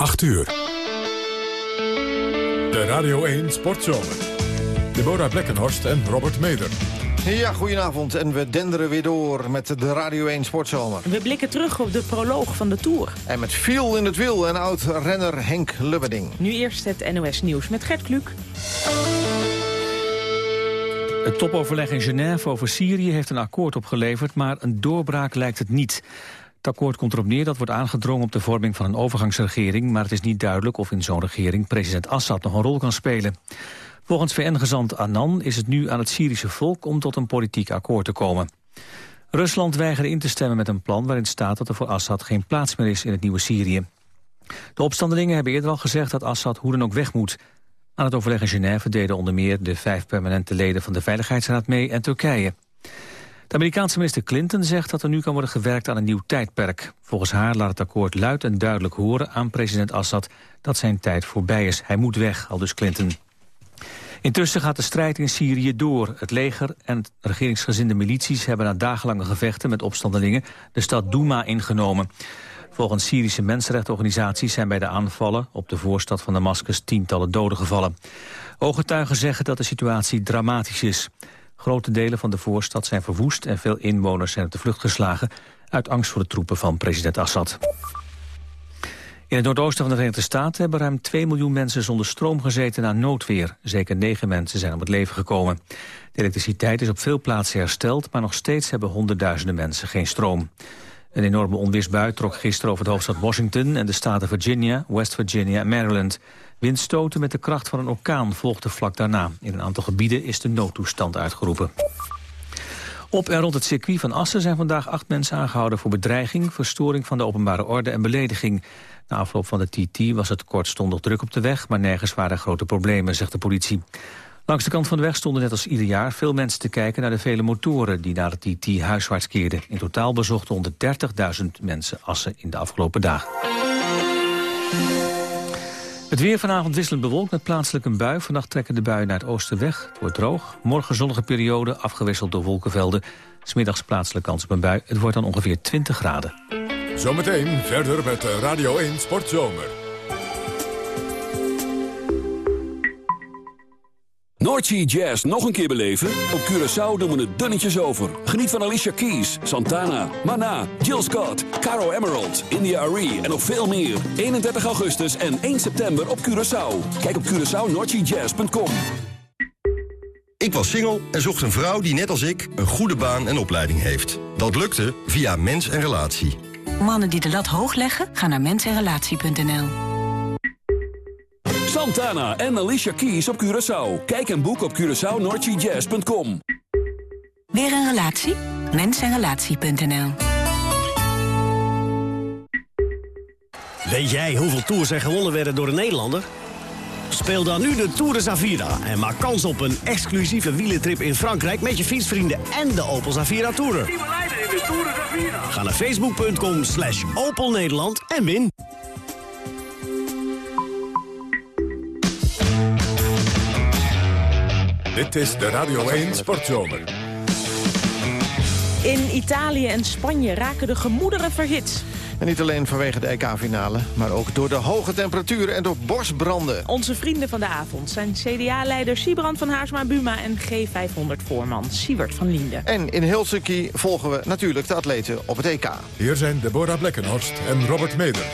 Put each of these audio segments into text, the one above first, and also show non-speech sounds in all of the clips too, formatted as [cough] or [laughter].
8 uur. De Radio 1 Sportzomer. Deborah Blekkenhorst en Robert Meder. Ja, goedenavond. En we denderen weer door met de Radio 1 Sportzomer. We blikken terug op de proloog van de Tour. En met viel in het wiel en oud-renner Henk Lubberding. Nu eerst het NOS Nieuws met Gert Kluk. Het topoverleg in Genève over Syrië heeft een akkoord opgeleverd... maar een doorbraak lijkt het niet. Het akkoord komt erop neer dat wordt aangedrongen op de vorming van een overgangsregering... maar het is niet duidelijk of in zo'n regering president Assad nog een rol kan spelen. Volgens VN-gezant Annan is het nu aan het Syrische volk om tot een politiek akkoord te komen. Rusland weigerde in te stemmen met een plan waarin staat dat er voor Assad geen plaats meer is in het nieuwe Syrië. De opstandelingen hebben eerder al gezegd dat Assad hoe dan ook weg moet. Aan het overleg in Genève deden onder meer de vijf permanente leden van de Veiligheidsraad mee en Turkije. De Amerikaanse minister Clinton zegt dat er nu kan worden gewerkt aan een nieuw tijdperk. Volgens haar laat het akkoord luid en duidelijk horen aan president Assad dat zijn tijd voorbij is. Hij moet weg, al dus Clinton. Intussen gaat de strijd in Syrië door. Het leger en regeringsgezinde milities hebben na dagenlange gevechten met opstandelingen de stad Douma ingenomen. Volgens Syrische mensenrechtenorganisaties zijn bij de aanvallen op de voorstad van Damascus tientallen doden gevallen. Ooggetuigen zeggen dat de situatie dramatisch is. Grote delen van de voorstad zijn verwoest en veel inwoners zijn op de vlucht geslagen uit angst voor de troepen van president Assad. In het noordoosten van de Verenigde Staten hebben ruim 2 miljoen mensen zonder stroom gezeten na noodweer. Zeker 9 mensen zijn om het leven gekomen. De elektriciteit is op veel plaatsen hersteld, maar nog steeds hebben honderdduizenden mensen geen stroom. Een enorme onweersbui trok gisteren over de hoofdstad Washington en de staten Virginia, West Virginia en Maryland. Windstoten met de kracht van een orkaan volgden vlak daarna. In een aantal gebieden is de noodtoestand uitgeroepen. Op en rond het circuit van Assen zijn vandaag acht mensen aangehouden voor bedreiging, verstoring van de openbare orde en belediging. Na afloop van de TT was het kortstondig druk op de weg, maar nergens waren grote problemen, zegt de politie. Langs de kant van de weg stonden net als ieder jaar veel mensen te kijken naar de vele motoren die naar het TT huiswaarts keerden. In totaal bezochten 130.000 mensen Assen in de afgelopen dagen. Het weer vanavond wisselend bewolkt met plaatselijk een bui. Vannacht trekken de buien naar het oosten weg. Het wordt droog. Morgen zonnige periode, afgewisseld door wolkenvelden. Smiddags plaatselijk kans op een bui. Het wordt dan ongeveer 20 graden. Zometeen verder met Radio 1 Sportzomer. Noordsea Jazz nog een keer beleven? Op Curaçao doen we het dunnetjes over. Geniet van Alicia Keys, Santana, Mana, Jill Scott, Caro Emerald, India Arie en nog veel meer. 31 augustus en 1 september op Curaçao. Kijk op CuraçaoNoordseaJazz.com. Ik was single en zocht een vrouw die net als ik een goede baan en opleiding heeft. Dat lukte via Mens en Relatie. Mannen die de lat hoog leggen, gaan naar mensenrelatie.nl. Santana en Alicia Keys op Curaçao. Kijk en boek op CuraçaoNoordseaJazz.com. Weer een relatie? Mensenrelatie.nl. Weet jij hoeveel tours er gewonnen werden door een Nederlander? Speel dan nu de Tour de Zavira en maak kans op een exclusieve wielentrip in Frankrijk... met je fietsvrienden en de Opel Zavira Tourer. Ga naar facebook.com slash Opel Nederland en win. Dit is de Radio 1 Sportzomer. In Italië en Spanje raken de gemoederen verhit. En niet alleen vanwege de EK-finale, maar ook door de hoge temperaturen en door bosbranden. Onze vrienden van de avond zijn CDA-leider Siebrand van Haarsma-Buma... en G500-voorman Siewert van Liende. En in Helsinki volgen we natuurlijk de atleten op het EK. Hier zijn Deborah Blekkenhorst en Robert Meder.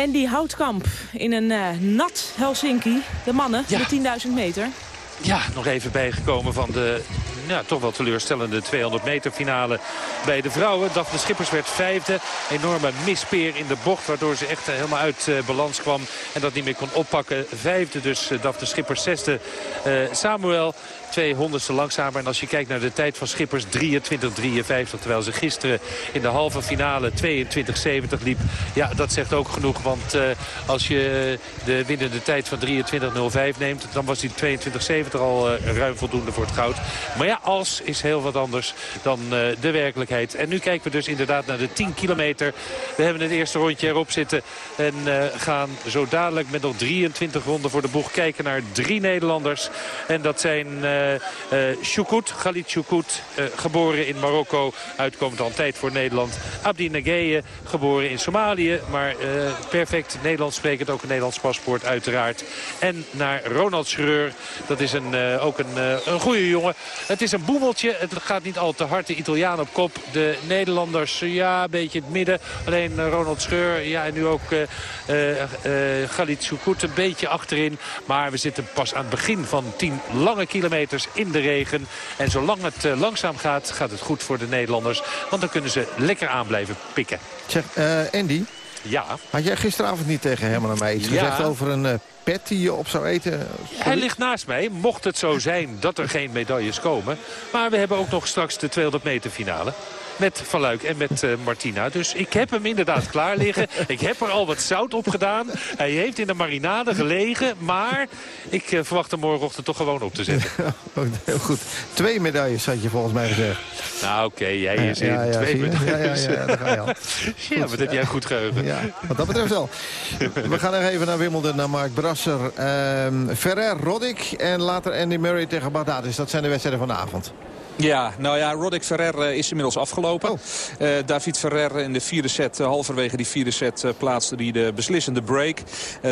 En die houtkamp in een eh, nat Helsinki. De mannen, Ja. de 10.000 meter. Ja, nog even bijgekomen van de ja, toch wel teleurstellende 200 meter finale bij de vrouwen. Daphne Schippers werd vijfde. Enorme mispeer in de bocht waardoor ze echt helemaal uit eh, balans kwam. En dat niet meer kon oppakken. Vijfde dus uh, Daphne Schippers. Zesde eh, Samuel. Twee honderdste langzamer. En als je kijkt naar de tijd van Schippers 23-53. Terwijl ze gisteren in de halve finale 22-70 liep. Ja, dat zegt ook genoeg. Want uh, als je de winnende tijd van 23-05 neemt. Dan was die 22-70 al uh, ruim voldoende voor het goud. Maar ja, als is heel wat anders dan de werkelijkheid. En nu kijken we dus inderdaad naar de 10 kilometer. We hebben het eerste rondje erop zitten. En gaan zo dadelijk met nog 23 ronden voor de boeg kijken naar drie Nederlanders. En dat zijn Choukout, Khalid Choukout, geboren in Marokko. Uitkomend al tijd voor Nederland. Abdi Nageye, geboren in Somalië. Maar perfect Nederlands sprekend, ook een Nederlands paspoort uiteraard. En naar Ronald Schreur. Dat is een, uh, ook een, uh, een goede jongen. Het is een boemeltje. Het gaat niet al te hard. De Italiaan op kop. De Nederlanders, ja, een beetje het midden. Alleen uh, Ronald Schreur. Ja, en nu ook Galit Soukout een beetje achterin. Maar we zitten pas aan het begin van 10 lange kilometers in de regen. En zolang het langzaam gaat, gaat het goed voor de Nederlanders. Want dan kunnen ze lekker aan blijven pikken. Zeg, Andy, ja. Had jij gisteravond niet tegen Herman en mij iets gezegd over een uh, pet die je op zou eten? Hij ligt naast mij. Mocht het zo zijn dat er geen medailles komen. Maar we hebben ook nog straks de 200 meter finale met Van Luik en met uh, Martina. Dus ik heb hem inderdaad klaar liggen. [laughs] Ik heb er al wat zout op gedaan. Hij heeft in de marinade gelegen. Maar ik uh, verwacht hem morgenochtend toch gewoon op te zetten. [laughs] Heel goed. Twee medailles had je volgens mij gezegd. Nou oké, okay, jij is in ja, ja, twee medailles. Ja, ja, daar ga je al. [laughs] ja, wat heb jij goed geheugen. Ja, wat dat betreft wel. We gaan nog even naar Wimbledon, naar Mark Brasser. Um, Ferrer, Roddick en later Andy Murray tegen Baghdadis. Dat zijn de wedstrijden van de avond. Ja, nou ja, Roddick Ferrer eh, is inmiddels afgelopen. Oh. Uh, David Ferrer in de vierde set, uh, halverwege die vierde set, plaatste hij de beslissende break.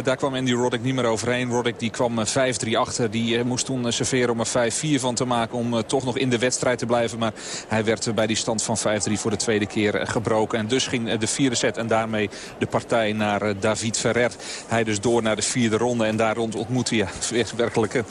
daar kwam Andy Roddick niet meer overheen. Roddick die kwam 5-3 achter. Die moest toen serveren om er 5-4 van te maken om toch nog in de wedstrijd te blijven. Maar hij werd bij die stand van 5-3 voor de tweede keer gebroken. En dus ging de vierde set en daarmee de partij naar David Ferrer. Hij dus door naar de vierde ronde en daar rond ontmoette hij ja, [laughs] werkelijk een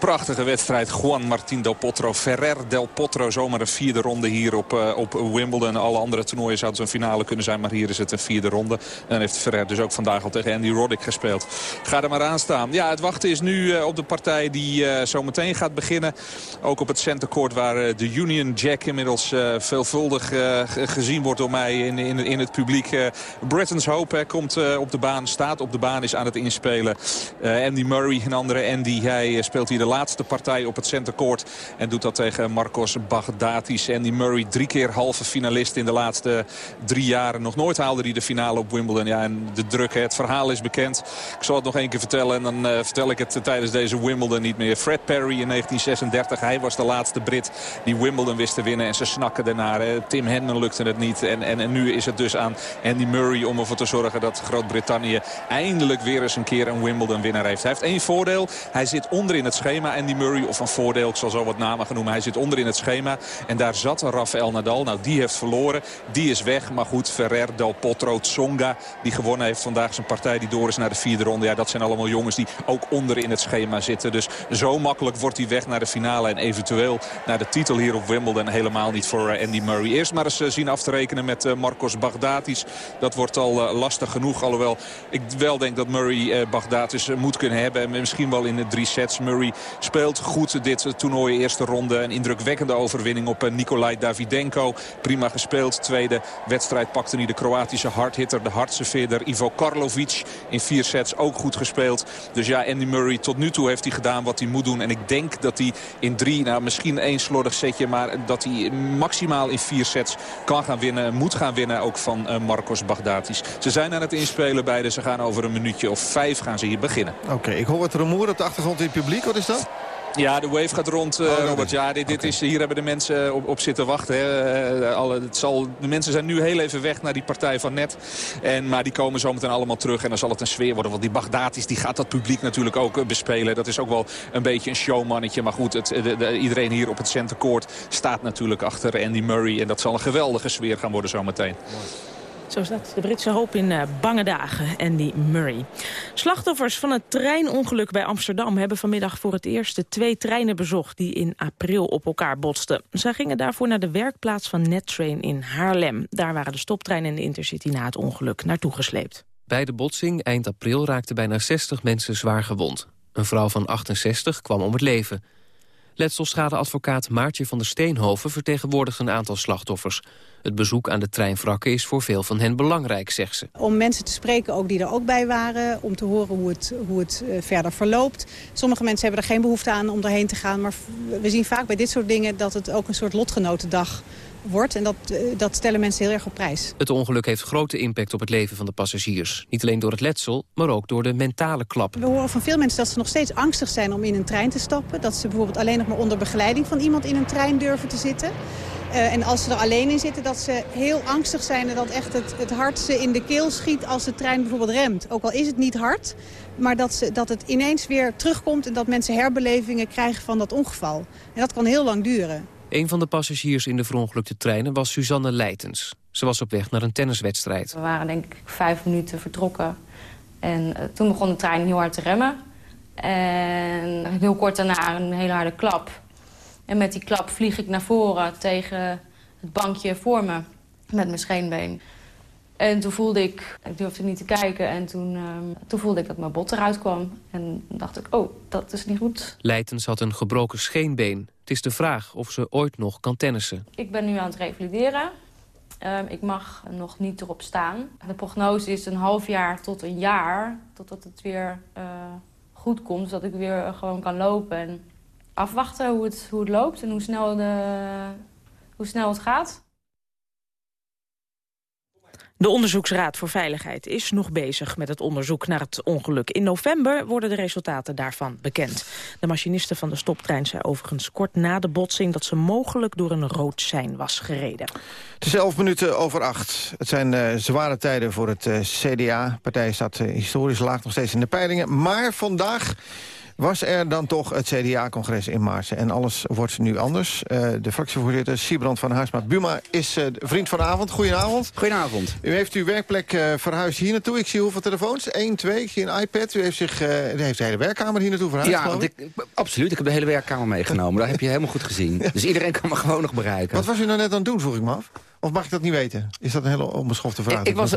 prachtige wedstrijd. Juan Martín del Potro Ferrer Del Potro zomaar een vierde ronde hier op, uh, op Wimbledon. Alle andere toernooien zouden een finale kunnen zijn. Maar hier is het een vierde ronde. En heeft Ferrer dus ook vandaag al tegen Andy Roddick gespeeld. Ga er maar aan staan. Ja, het wachten is nu uh, op de partij die uh, zo meteen gaat beginnen. Ook op het centercourt waar de Union Jack inmiddels veelvuldig gezien wordt door mij in, in, in het publiek. Britain's Hope komt op de baan, staat op de baan, is aan het inspelen. Andy Murray, een andere Andy, hij speelt hier de laatste partij op het centercourt. En doet dat tegen Mark Marcos Baghdatis. Andy Murray drie keer halve finalist in de laatste drie jaren. Nog nooit haalde hij de finale op Wimbledon. Ja, en de druk, het verhaal is bekend. Ik zal het nog één keer vertellen en dan uh, vertel ik het tijdens deze Wimbledon niet meer. Fred Perry in 1936, hij was de laatste Brit die Wimbledon wist te winnen. En ze snakken ernaar. Tim Henman lukte het niet. En, en, en nu is het dus aan Andy Murray om ervoor te zorgen dat Groot-Brittannië eindelijk weer eens een keer een Wimbledon winnaar heeft. Hij heeft één voordeel. Hij zit onder in het schema Andy Murray. Of een voordeel, ik zal zo wat namen gaan noemen. Hij zit onder in het schema. En daar zat Rafael Nadal. Nou, die heeft verloren. Die is weg. Maar goed, Ferrer, Del Potro, Tsonga... die gewonnen heeft vandaag zijn partij die door is naar de vierde ronde. Ja, dat zijn allemaal jongens die ook onder in het schema zitten. Dus zo makkelijk wordt hij weg naar de finale. En eventueel naar de titel hier op Wimbledon. Helemaal niet voor eh, Andy Murray. Eerst maar eens eh, zien af te rekenen met eh, Marcos Baghdatis. Dat wordt al lastig genoeg. Alhoewel ik wel denk dat Murray Baghdatis moet kunnen hebben. En misschien wel in de drie sets. Murray speelt goed dit toernooi. Eerste ronde. Een indrukwekkend de overwinning op eh, Nikolai Davidenko. Prima gespeeld. Tweede wedstrijd pakte hij de Kroatische hardhitter, de hardserveerder Ivo Karlovic. In vier sets ook goed gespeeld. Dus ja, Andy Murray tot nu toe heeft hij gedaan wat hij moet doen. En ik denk dat hij in drie, nou misschien één slordig setje... maar dat hij maximaal in vier sets kan gaan winnen. Moet gaan winnen ook van uh, Marcos Baghdatis. Ze zijn aan het inspelen beide. Ze gaan over een minuutje of vijf gaan ze hier beginnen. Oké, ik hoor wat rumoer op de achtergrond in het publiek. Wat is dat? Ja, de wave gaat rond, uh, Robert. Ja, dit, dit is, hier hebben de mensen op, op zitten wachten. Hè. Uh, alle, het zal, de mensen zijn nu heel even weg naar die partij van net. En, maar die komen zometeen allemaal terug. En dan zal het een sfeer worden. Want die Baghdatis die gaat dat publiek natuurlijk ook bespelen. Dat is ook wel een beetje een showmannetje. Maar goed, het, de, de, iedereen hier op het centercourt staat natuurlijk achter Andy Murray. En dat zal een geweldige sfeer gaan worden zometeen. Zo dat. De Britse hoop in uh, bange dagen. Andy Murray. Slachtoffers van het treinongeluk bij Amsterdam... hebben vanmiddag voor het eerst de twee treinen bezocht... die in april op elkaar botsten. Zij gingen daarvoor naar de werkplaats van NetTrain in Haarlem. Daar waren de stoptrein en de Intercity na het ongeluk naartoe gesleept. Bij de botsing eind april raakten bijna 60 mensen zwaar gewond. Een vrouw van 68 kwam om het leven. Letselschadeadvocaat Maartje van der Steenhoven vertegenwoordigt een aantal slachtoffers. Het bezoek aan de treinwrakken is voor veel van hen belangrijk, zegt ze. Om mensen te spreken ook die er ook bij waren, om te horen hoe het, hoe het eh, verder verloopt. Sommige mensen hebben er geen behoefte aan om erheen te gaan, maar we zien vaak bij dit soort dingen dat het ook een soort lotgenotendag wordt. En dat, eh, dat stellen mensen heel erg op prijs. Het ongeluk heeft grote impact op het leven van de passagiers. Niet alleen door het letsel, maar ook door de mentale klap. We horen van veel mensen dat ze nog steeds angstig zijn om in een trein te stappen. Dat ze bijvoorbeeld alleen nog maar onder begeleiding van iemand in een trein durven te zitten. Uh, en als ze er alleen in zitten, dat ze heel angstig zijn... en dat echt het, het hart ze in de keel schiet als de trein bijvoorbeeld remt. Ook al is het niet hard, maar dat, ze, dat het ineens weer terugkomt... en dat mensen herbelevingen krijgen van dat ongeval. En dat kan heel lang duren. Een van de passagiers in de verongelukte treinen was Suzanne Leitens. Ze was op weg naar een tenniswedstrijd. We waren denk ik vijf minuten vertrokken. En uh, toen begon de trein heel hard te remmen. En heel kort daarna een hele harde klap. En met die klap vlieg ik naar voren tegen het bankje voor me. Met mijn scheenbeen. En toen voelde ik, ik durfde niet te kijken. En toen, uh, toen voelde ik dat mijn bot eruit kwam. En dacht ik, oh, dat is niet goed. Leitens had een gebroken scheenbeen. Het is de vraag of ze ooit nog kan tennissen. Ik ben nu aan het revalideren. Uh, ik mag nog niet erop staan. De prognose is een half jaar tot een jaar. Totdat het weer uh, goed komt. Zodat ik weer gewoon kan lopen. En afwachten hoe het, hoe het loopt en hoe snel, de, hoe snel het gaat. De Onderzoeksraad voor Veiligheid is nog bezig met het onderzoek naar het ongeluk. In november worden de resultaten daarvan bekend. De machiniste van de stoptrein zei overigens kort na de botsing... dat ze mogelijk door een rood sein was gereden. Het is elf minuten over acht. Het zijn uh, zware tijden voor het uh, CDA. De partij staat uh, historisch laag nog steeds in de peilingen. Maar vandaag was er dan toch het CDA-congres in Maarsen. En alles wordt nu anders. Uh, de fractievoorzitter Siebrand van Haarsma Buma is uh, vriend vanavond. Goedenavond. Goedenavond. U heeft uw werkplek uh, verhuisd hier naartoe. Ik zie hoeveel telefoons? Eén, twee. Ik zie een iPad. U heeft, zich, heeft de hele werkkamer hier naartoe verhuisd, Ja, ik, absoluut. Ik heb de hele werkkamer meegenomen. Dat heb je helemaal goed gezien. [laughs] Dus iedereen kan me gewoon nog bereiken. Wat was u nou net aan het doen, vroeg ik me af? Of mag ik dat niet weten? Is dat een hele onbeschofte vraag? Ik, ik was,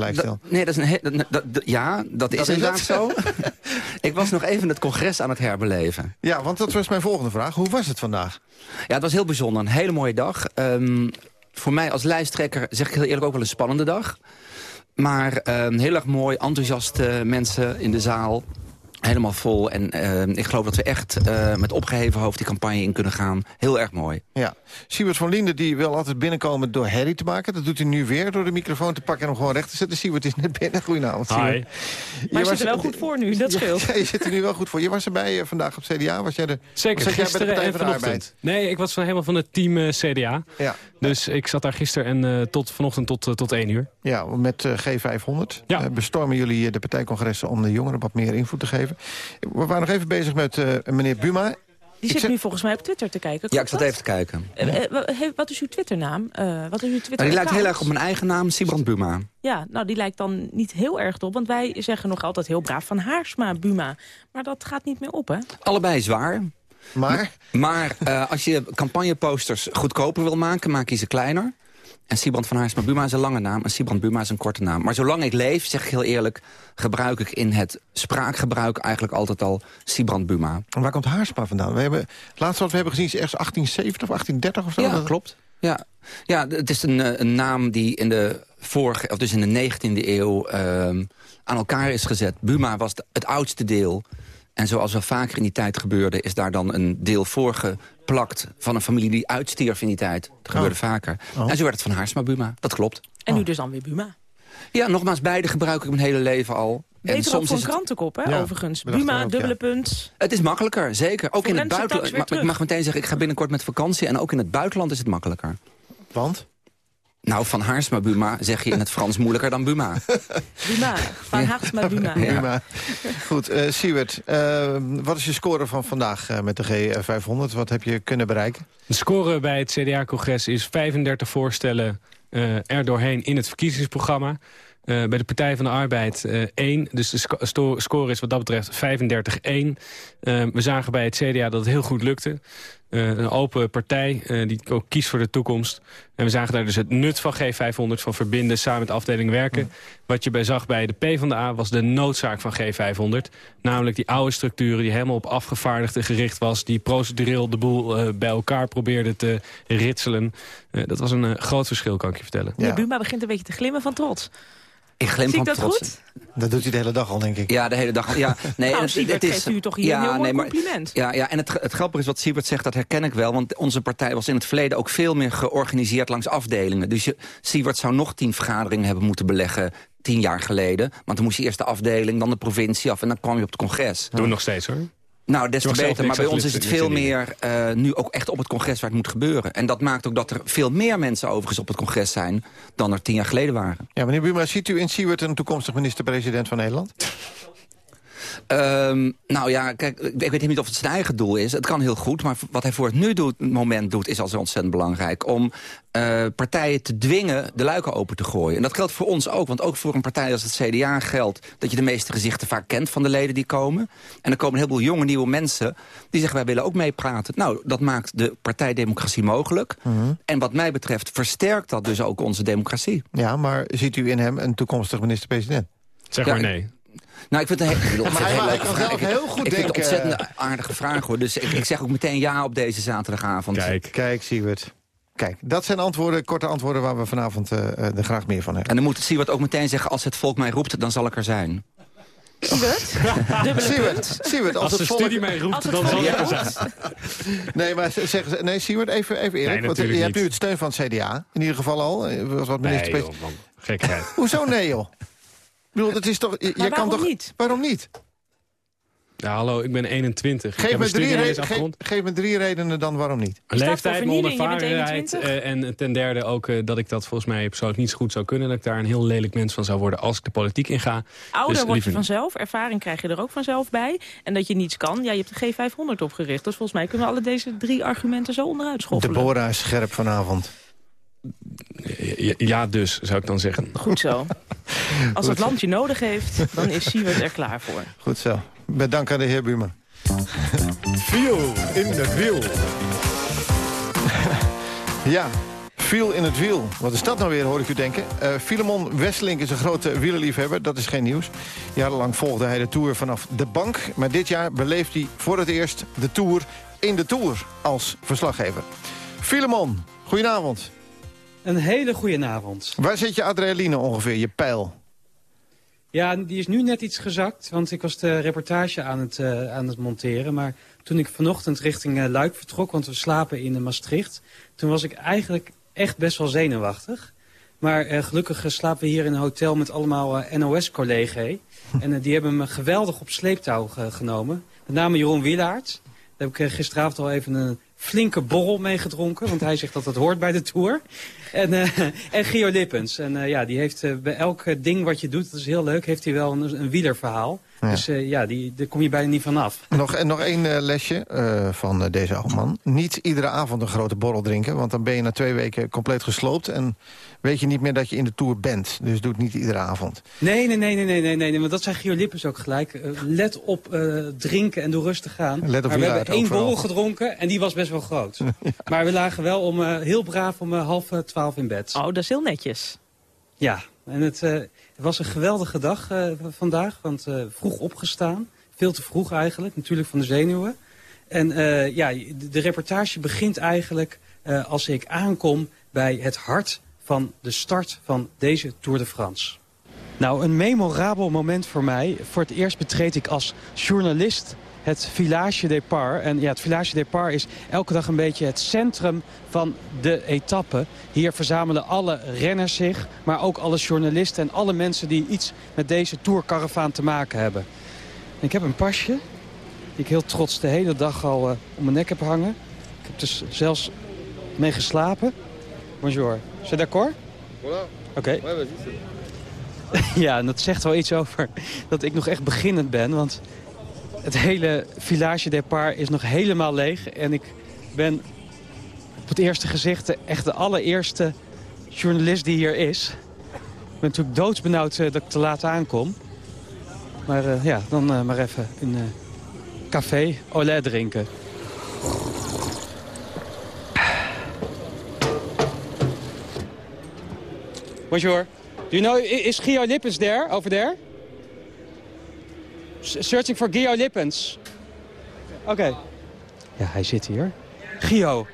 nee, dat is een dat, dat, dat, ja, dat, is inderdaad zo. [laughs] ik was nog even het congres aan het herbeleven. Ja, want dat was mijn volgende vraag. Hoe was het vandaag? Ja, het was heel bijzonder. Een hele mooie dag. Um, voor mij als lijsttrekker zeg ik heel eerlijk ook wel een spannende dag. Maar um, heel erg mooi, enthousiaste mensen in de zaal. Helemaal vol. En uh, ik geloof dat we echt uh, met opgeheven hoofd die campagne in kunnen gaan. Heel erg mooi. Ja. Siebert van Linden die wil altijd binnenkomen door herrie te maken. Dat doet hij nu weer door de microfoon te pakken en hem gewoon recht te zetten. Siebert is net binnen. Goedenavond, Hi. Je maar je zit er wel goed voor nu, dat scheelt. Ja, [laughs] je zit er nu wel goed voor. Je was erbij uh, vandaag op CDA. Was jij de, Zeker, was gisteren jij bij de en vanochtend. Arbeid? Nee, ik was van helemaal van het team uh, CDA. Ja. Dus ik zat daar gisteren en uh, tot vanochtend tot, uh, tot 1 uur. Ja, met uh, G500 ja. bestormen jullie de partijcongressen om de jongeren wat meer invloed te geven. We waren nog even bezig met meneer Buma. Die zit zet... nu volgens mij op Twitter te kijken. Ja, ik zat even te kijken. wat is uw Twitternaam? wat is uw Twitter nou, die lijkt heel erg op mijn eigen naam, Sibrand Buma. Ja, nou die lijkt dan niet heel erg op. Want wij zeggen nog altijd heel braaf van Haarsma Buma. Maar dat gaat niet meer op, hè? Allebei zwaar. Maar? Maar uh, als je campagneposters goedkoper wil maken, maak je ze kleiner. En Sibrand van Haarsma Buma is een lange naam en Sibrand Buma is een korte naam. Maar zolang ik leef, zeg ik heel eerlijk, gebruik ik in het spraakgebruik eigenlijk altijd al Sibrand Buma. En waar komt Haarsma vandaan? We hebben, het laatste wat we hebben gezien is ergens 1870 of 1830 of zo? Ja, dat klopt. Ja, ja het is een, een naam die in de vorige, of dus in de 19e eeuw uh, aan elkaar is gezet. Buma was de, het oudste deel. En zoals wel vaker in die tijd gebeurde... is daar dan een deel voorgeplakt van een familie die uitstierf in die tijd. Dat gebeurde oh. vaker. Oh. En zo werd het van Haarsma Buma. Dat klopt. En nu dus dan weer Buma. Ja, nogmaals, beide gebruik ik mijn hele leven al. Beter en soms ook voor een krantenkop, hè, ja, overigens. Buma, ook, dubbele ja. punt. Het is makkelijker, zeker. Ook in het buitenland. Ik mag meteen zeggen, ik ga binnenkort met vakantie... en ook in het buitenland is het makkelijker. Want? Nou, van Haarsma Buma zeg je in het Frans moeilijker dan Buma. Buma, van Haarsma Buma. Ja. Buma. Goed, uh, Siewert, uh, wat is je score van vandaag uh, met de G500? Wat heb je kunnen bereiken? De score bij het CDA-congres is 35 voorstellen er doorheen in het verkiezingsprogramma. Bij de Partij van de Arbeid 1. Dus de score is wat dat betreft 35-1. we zagen bij het CDA dat het heel goed lukte. een open partij die ook kiest voor de toekomst. En we zagen daar dus het nut van G500, van verbinden, samen met afdeling werken. Wat je bij zag bij de PvdA was de noodzaak van G500. Namelijk die oude structuren die helemaal op afgevaardigden gericht was. Die procedureel de boel bij elkaar probeerde te ritselen. dat was een groot verschil, kan ik je vertellen. Ja. Buma begint een beetje te glimmen van trots. Ik glim van dat trots. goed? Dat doet hij de hele dag al, denk ik. Ja, de hele dag. Ja, [laughs] nee, Nou, het, Siebert geeft u toch hier een heel mooi compliment. Ja, ja, en het, het grappige is wat Siebert zegt, dat herken ik wel. Want onze partij was in het verleden ook veel meer georganiseerd langs afdelingen. Dus je, Siebert zou nog tien vergaderingen hebben moeten beleggen tien jaar geleden. Want dan moest je eerst de afdeling, dan de provincie af... en dan kwam je op het congres. Doen we nog steeds, hoor. Nou, des te beter. Maar bij ons is het veel meer eh, nu ook echt op het congres waar het moet gebeuren. En dat maakt ook dat er veel meer mensen overigens op het congres zijn... dan er tien jaar geleden waren. Ja, meneer Buma, ziet u in Siewert een toekomstig minister-president van Nederland? Ehm, nou ja, kijk, ik weet niet of het zijn eigen doel is. Het kan heel goed, maar wat hij voor het nu doet, moment doet... is al zo ontzettend belangrijk. Om eh, partijen te dwingen de luiken open te gooien. En dat geldt voor ons ook, want ook voor een partij als het CDA geldt... dat je de meeste gezichten vaak kent van de leden die komen. En er komen een heleboel jonge, nieuwe mensen... die zeggen, wij willen ook meepraten. Nou, dat maakt de partijdemocratie mogelijk. En wat mij betreft versterkt dat dus ook onze democratie. Ja, maar ziet u in hem een toekomstig minister-president? Zeg Ja, maar nee. Nou, ik vind het een, [laughs] ik ik Maar hele kan leuke zelf vraag. heel goed ik vind het denken. een ontzettend aardige vraag, hoor. Dus ik, ik zeg ook meteen ja op deze zaterdagavond. Kijk. Kijk, Siewert. Kijk, dat zijn antwoorden, korte antwoorden waar we vanavond eh, eh, er graag meer van hebben. En dan moet het Siewert ook meteen zeggen... als het volk mij roept, dan zal ik er zijn. Siewert? [laughs] Siewert, als, Als het de volk... studie mij roept, dan zal ik er zijn. [laughs] Nee, maar zeggen ze, nee, Siewert, even, even eerlijk. Nee, want je hebt nu het steun van het CDA. In ieder geval al. eh, Was wat Nee, minister joh, man. Gekheid. Hoezo nee, joh? Bedoel, dat is toch... je- Maar je kan waarom toch, niet? Waarom niet? Ja, hallo, ik ben 21. ik Geef heb me, drie geef, me drie redenen dan waarom niet. Leeftijd, mijn onervarenheid. 21. eh, en ten derde ook eh, dat ik dat volgens mij persoonlijk niet zo goed zou kunnen. Dat ik daar een heel lelijk mens van zou worden als ik de politiek inga. Ouder Dus word je vanzelf, ervaring krijg je er ook vanzelf bij. En dat je niets kan, ja, je hebt de G500 opgericht. Dus volgens mij kunnen we alle deze drie argumenten zo onderuit schoffelen. Deborah is scherp vanavond. Ja, dus, zou ik dan zeggen. Goed zo. [laughs] Als het land je nodig heeft, dan is Siewert er klaar voor. Goed zo. Met dank aan de heer Buma. Viel in het wiel. [laughs] Ja, viel in het wiel. Wat is dat nou weer, hoor ik u denken? Eh Filemon Wesselink is een grote wielerliefhebber, dat is geen nieuws. Jarenlang volgde hij de Tour vanaf de bank. Maar dit jaar beleeft hij voor het eerst de Tour in de Tour als verslaggever. Filemon, goedenavond. Een hele goede avond. Waar zit je adrenaline ongeveer, je pijl? Ja, die is nu net iets gezakt, want ik was de reportage aan het, eh, aan het monteren. Maar toen ik vanochtend richting eh, Luik vertrok, want we slapen in Maastricht... toen was ik eigenlijk echt best wel zenuwachtig. Maar eh, gelukkig slapen we hier in een hotel met allemaal NOS-collega's. [laughs] en die hebben me geweldig op sleeptouw ge- genomen. Met name Jeroen Wielaert. Daar heb ik gisteravond al even een flinke borrel mee gedronken. Want hij zegt dat dat hoort bij de Tour. En, eh, en Gio Lippens. En eh, ja, die heeft eh, bij elk ding wat je doet, dat is heel leuk, heeft hij wel een, een wielerverhaal. Ja. Dus eh, ja, die, daar kom je bijna niet vanaf. Nog, en nog één eh, lesje eh, van eh, deze man. Niet iedere avond een grote borrel drinken, want dan ben je na twee weken compleet gesloopt... en weet je niet meer dat je in de Tour bent. Dus doe het niet iedere avond. Nee, nee, nee, nee, nee, nee, nee, nee want dat zei Gio Lippens ook gelijk. Eh, let op eh, drinken en door rustig gaan. Let op maar we hebben één borrel gedronken en die was best wel groot. [laughs] Maar we lagen wel om, eh, heel braaf om eh, half eh, twaalf in bed. Oh, dat is heel netjes. Ja, en het, eh, het was een geweldige dag eh, vandaag, want eh, vroeg opgestaan. Veel te vroeg eigenlijk, natuurlijk van de zenuwen. En eh, ja, de, reportage begint eigenlijk als ik aankom bij het hart van de start van deze Tour de France. Nou, een memorabel moment voor mij. Voor het eerst betreed ik als journalist het Village Départ. En ja, het Village Départ is elke dag een beetje het centrum van de etappe. Hier verzamelen alle renners zich, maar ook alle journalisten... en alle mensen die iets met deze Tourcaravaan te maken hebben. En ik heb een pasje, die ik heel trots de hele dag al eh, om mijn nek heb hangen. Ik heb dus zelfs mee geslapen. Bonjour. Is d'accord? Oké. [laughs] Ja, en dat zegt wel iets over dat ik nog echt beginnend ben. Want het hele Village Départ is nog helemaal leeg. En ik ben op het eerste gezicht echt de allereerste journalist die hier is. Ik ben natuurlijk doodsbenauwd dat ik te laat aankom. Maar ja, dan maar even een café Olé drinken. Bonjour. Do you know, is Gio Lippens over there? Searching for Gio Lippens. Oké. Ja, hij zit hier. Gio.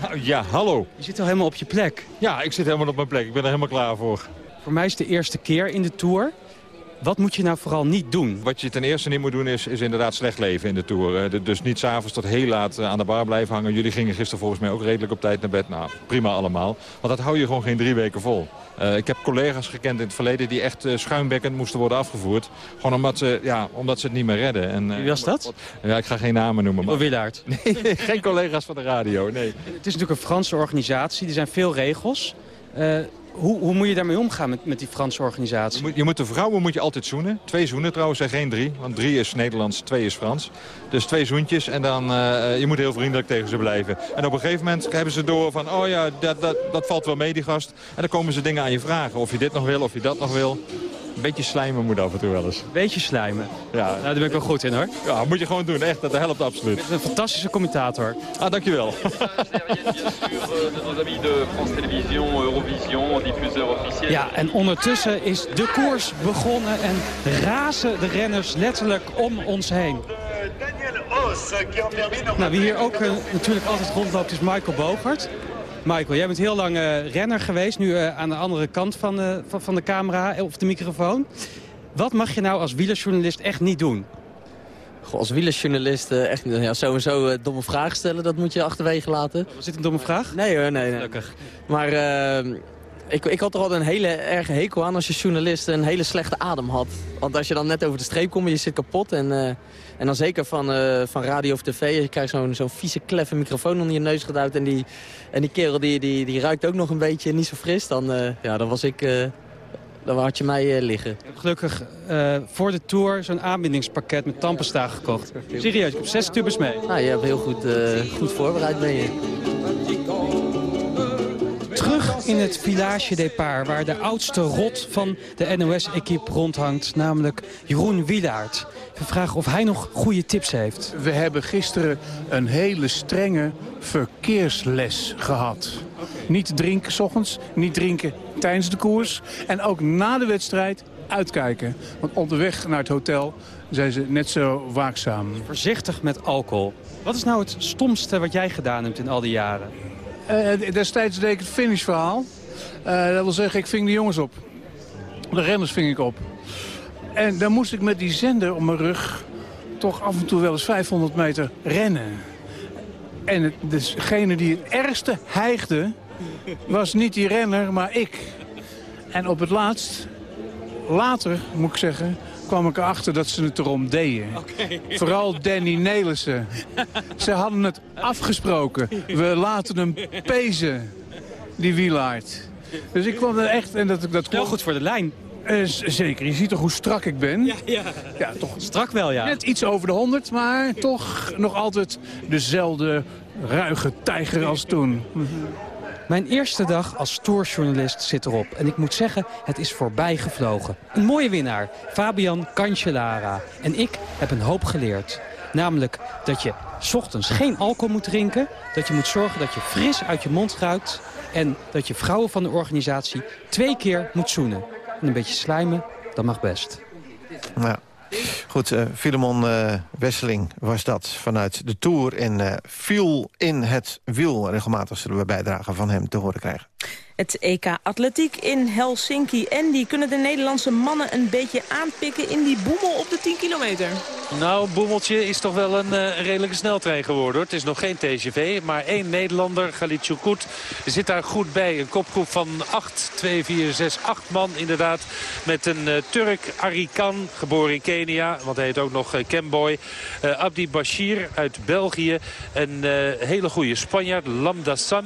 Nou, ja, hallo. Je zit al helemaal op je plek. Ja, ik zit helemaal op mijn plek. Ik ben er helemaal klaar voor. Voor mij is het de eerste keer in de Tour. Wat moet je nou vooral niet doen? Wat je ten eerste niet moet doen is, is inderdaad slecht leven in de Tour. Dus niet s'avonds tot heel laat eh, aan de bar blijven hangen. Jullie gingen gisteren volgens mij ook redelijk op tijd naar bed. Nou, prima allemaal. Want dat hou je gewoon geen drie weken vol. Uh, ik heb collega's gekend in het verleden die echt uh, schuimbekkend moesten worden afgevoerd. Gewoon omdat ze, ja, omdat ze het niet meer redden. En, uh, Wie was dat? Ja, ik ga geen namen noemen. Maar... Willaert? [laughs] Nee, geen collega's van de radio, nee. Het is natuurlijk een Franse organisatie. Er zijn veel regels. Hoe, hoe, moet je daarmee omgaan met, met die Franse organisatie? Je moet, je moet, de vrouwen moet je altijd zoenen. Twee zoenen trouwens en geen drie. Want drie is Nederlands, twee is Frans. Dus twee zoentjes en dan uh, je moet heel vriendelijk tegen ze blijven. En op een gegeven moment hebben ze door van... oh ja, dat, dat, dat valt wel mee die gast. En dan komen ze dingen aan je vragen. Of je dit nog wil, of je dat nog wil. Een beetje slijmen moet af en toe wel eens. Beetje slijmen? Ja. Nou, daar ben ik wel goed in hoor. Ja, moet je gewoon doen. Echt, dat helpt absoluut. Je bent een fantastische commentator. Ah, dankjewel. [laughs] ja, en ondertussen is de koers begonnen en razen de renners letterlijk om ons heen. Nou, wie hier ook uh, natuurlijk altijd rondloopt is Michael Bogert. Michael, jij bent heel lang uh, renner geweest. Nu uh, aan de andere kant van, uh, van, de camera of de microfoon. Wat mag je nou als wielerjournalist echt niet doen? Goh, als wielerjournalist echt ja, sowieso domme vragen stellen. Dat moet je achterwege laten. Was dit een domme vraag? Nee hoor, nee. nee. Gelukkig. Maar ik, ik had er altijd een hele erge hekel aan als je journalist een hele slechte adem had. Want als je dan net over de streep komt en je zit kapot... en, uh, en dan zeker van, uh, van radio of tv, je krijgt zo'n zo'n vieze kleffe microfoon onder je neus gedouwd... en die, en die kerel die, die, die ruikt ook nog een beetje niet zo fris, dan, uh, ja, dan was ik... dan had je mij liggen. Gelukkig voor de Tour zo'n aanbindingspakket met tandpasta gekocht. Serieus, ik heb zes tubes mee. Nou, je hebt heel goed, goed voorbereid ben je in het Village Depart... waar de oudste rot van de NOS-equipe rondhangt, namelijk Jeroen Wielaert. We vragen of hij nog goede tips heeft. We hebben gisteren een hele strenge verkeersles gehad. Niet drinken s ochtends, niet drinken tijdens de koers. En ook na de wedstrijd uitkijken. Want onderweg naar het hotel zijn ze net zo waakzaam. Voorzichtig met alcohol. Wat is nou het stomste wat jij gedaan hebt in al die jaren? Uh, destijds deed ik het finishverhaal. Uh, dat wil zeggen, ik ving de jongens op. De renners ving ik op. En dan moest ik met die zender op mijn rug toch af en toe wel eens 500 meter rennen. En degene die het ergste hijgde, was niet die renner, maar ik. En op het laatst, later moet ik zeggen, kwam ik erachter dat ze het erom deden. Vooral Danny Nelissen. Ze hadden het afgesproken. We laten hem pezen, die wielaard. Dus ik kwam er echt... En dat, dat Wel goed voor de lijn. Uh, zeker. Je ziet toch hoe strak ik ben? Ja, ja. ja toch strak wel, ja. Net iets over de 100, maar toch nog altijd dezelfde ruige tijger als toen. Mijn eerste dag als tourjournalist zit erop. En ik moet zeggen, het is voorbij gevlogen. Een mooie winnaar, Fabian Cancellara. En ik heb een hoop geleerd. Namelijk dat je ochtends geen alcohol moet drinken. Dat je moet zorgen dat je fris uit je mond ruikt. En dat je vrouwen van de organisatie twee keer moet zoenen. En een beetje slijmen, dat mag best. Ja. Goed, uh, Filemon uh, Wesseling was dat vanuit de Tour in uh, Viel in het Wiel. Regelmatig zullen we bijdragen van hem te horen krijgen. Het EK Atletiek in Helsinki. En die kunnen de Nederlandse mannen een beetje aanpikken in die boemel op de 10 kilometer. Nou, boemeltje is toch wel een, uh, redelijke sneltrein geworden. Hoor. Het is nog geen TGV, maar één Nederlander, Galit Chukut, zit daar goed bij. Een kopgroep van 8, 2, 4, 6, 8 man inderdaad. Met een uh, Turk, Arikan, geboren in Kenia. Want hij heet ook nog uh, Kemboy. Abdi Bashir uit België. Een hele goede Spanjaard, Lambda Sam.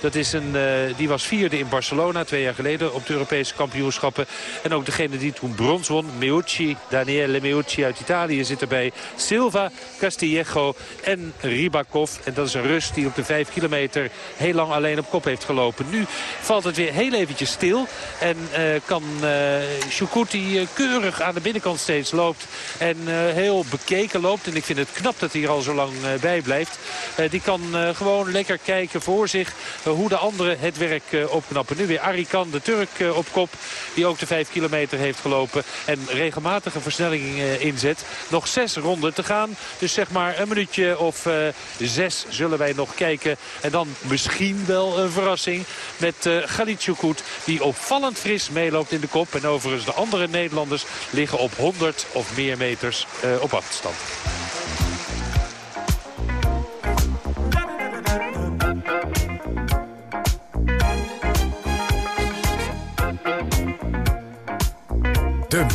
Dat is een, die was vierde in Barcelona twee jaar geleden op de Europese kampioenschappen. En ook degene die toen brons won, Meucci, Daniele Meucci uit Italië zit bij Silva, Castillejo en Ribakov. En dat is een Rus die op de 5 kilometer heel lang alleen op kop heeft gelopen. Nu valt het weer heel eventjes stil. En uh, kan uh, keurig aan de binnenkant steeds loopt. En heel bekeken loopt. En ik vind het knap dat hij er al zo lang bij blijft. die kan gewoon lekker kijken voor zich hoe de anderen het werk opknappen. Nu weer Arikan, de Turk, op kop. Die ook de 5 kilometer heeft gelopen. En regelmatige versnelling inzet. Nog zes ronden te gaan. Dus zeg maar een minuutje of zes zullen wij nog kijken. En dan misschien wel een verrassing met Galit Chukut, die opvallend fris meeloopt in de kop. En overigens de andere Nederlanders liggen op 100 of meer meters op achterstand.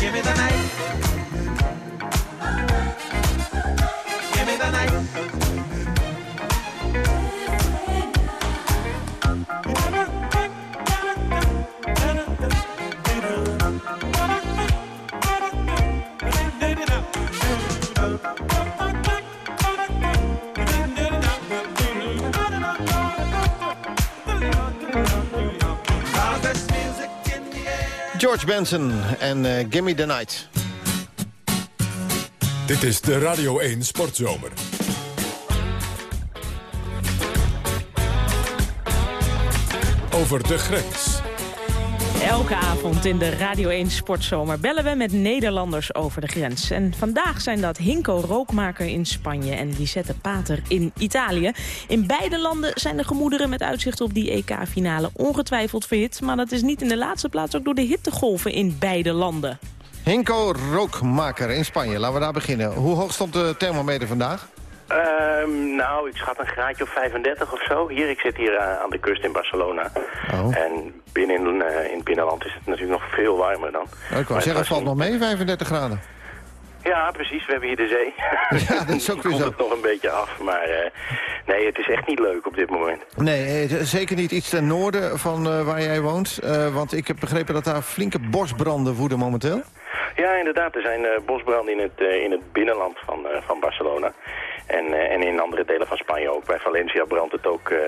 Give me the night. George Benson en uh, Gimme the Night. Dit is de Radio 1 Sportzomer. Over de grens. Elke avond in de Radio 1 Sportzomer bellen we met Nederlanders over de grens. En vandaag zijn dat Hinko Rookmaker in Spanje en Lisette Pater in Italië. In beide landen zijn de gemoederen met uitzicht op die EK-finale ongetwijfeld verhit. Maar dat is niet in de laatste plaats ook door de hittegolven in beide landen. Hinko Rookmaker in Spanje, laten we daar beginnen. Hoe hoog stond de thermometer vandaag? Um, nou, ik schat een graadje of 35 of zo. Hier, ik zit hier uh, aan de kust in Barcelona. Oh. En binnen in, uh, in het binnenland is het natuurlijk nog veel warmer dan. Oh, ik zeggen, het valt nog mee, 35 graden. Ja, precies. We hebben hier de zee. [laughs] Ja, dat is ook [laughs] weer zo. het nog een beetje af, maar uh, nee, het is echt niet leuk op dit moment. Nee, zeker niet iets ten noorden van waar jij woont. want ik heb begrepen dat daar flinke bosbranden woeden momenteel. Ja, inderdaad. Er zijn bosbranden in het, in het binnenland van, van Barcelona. En, uh, en in andere delen van Spanje ook. Bij Valencia brandt het ook uh,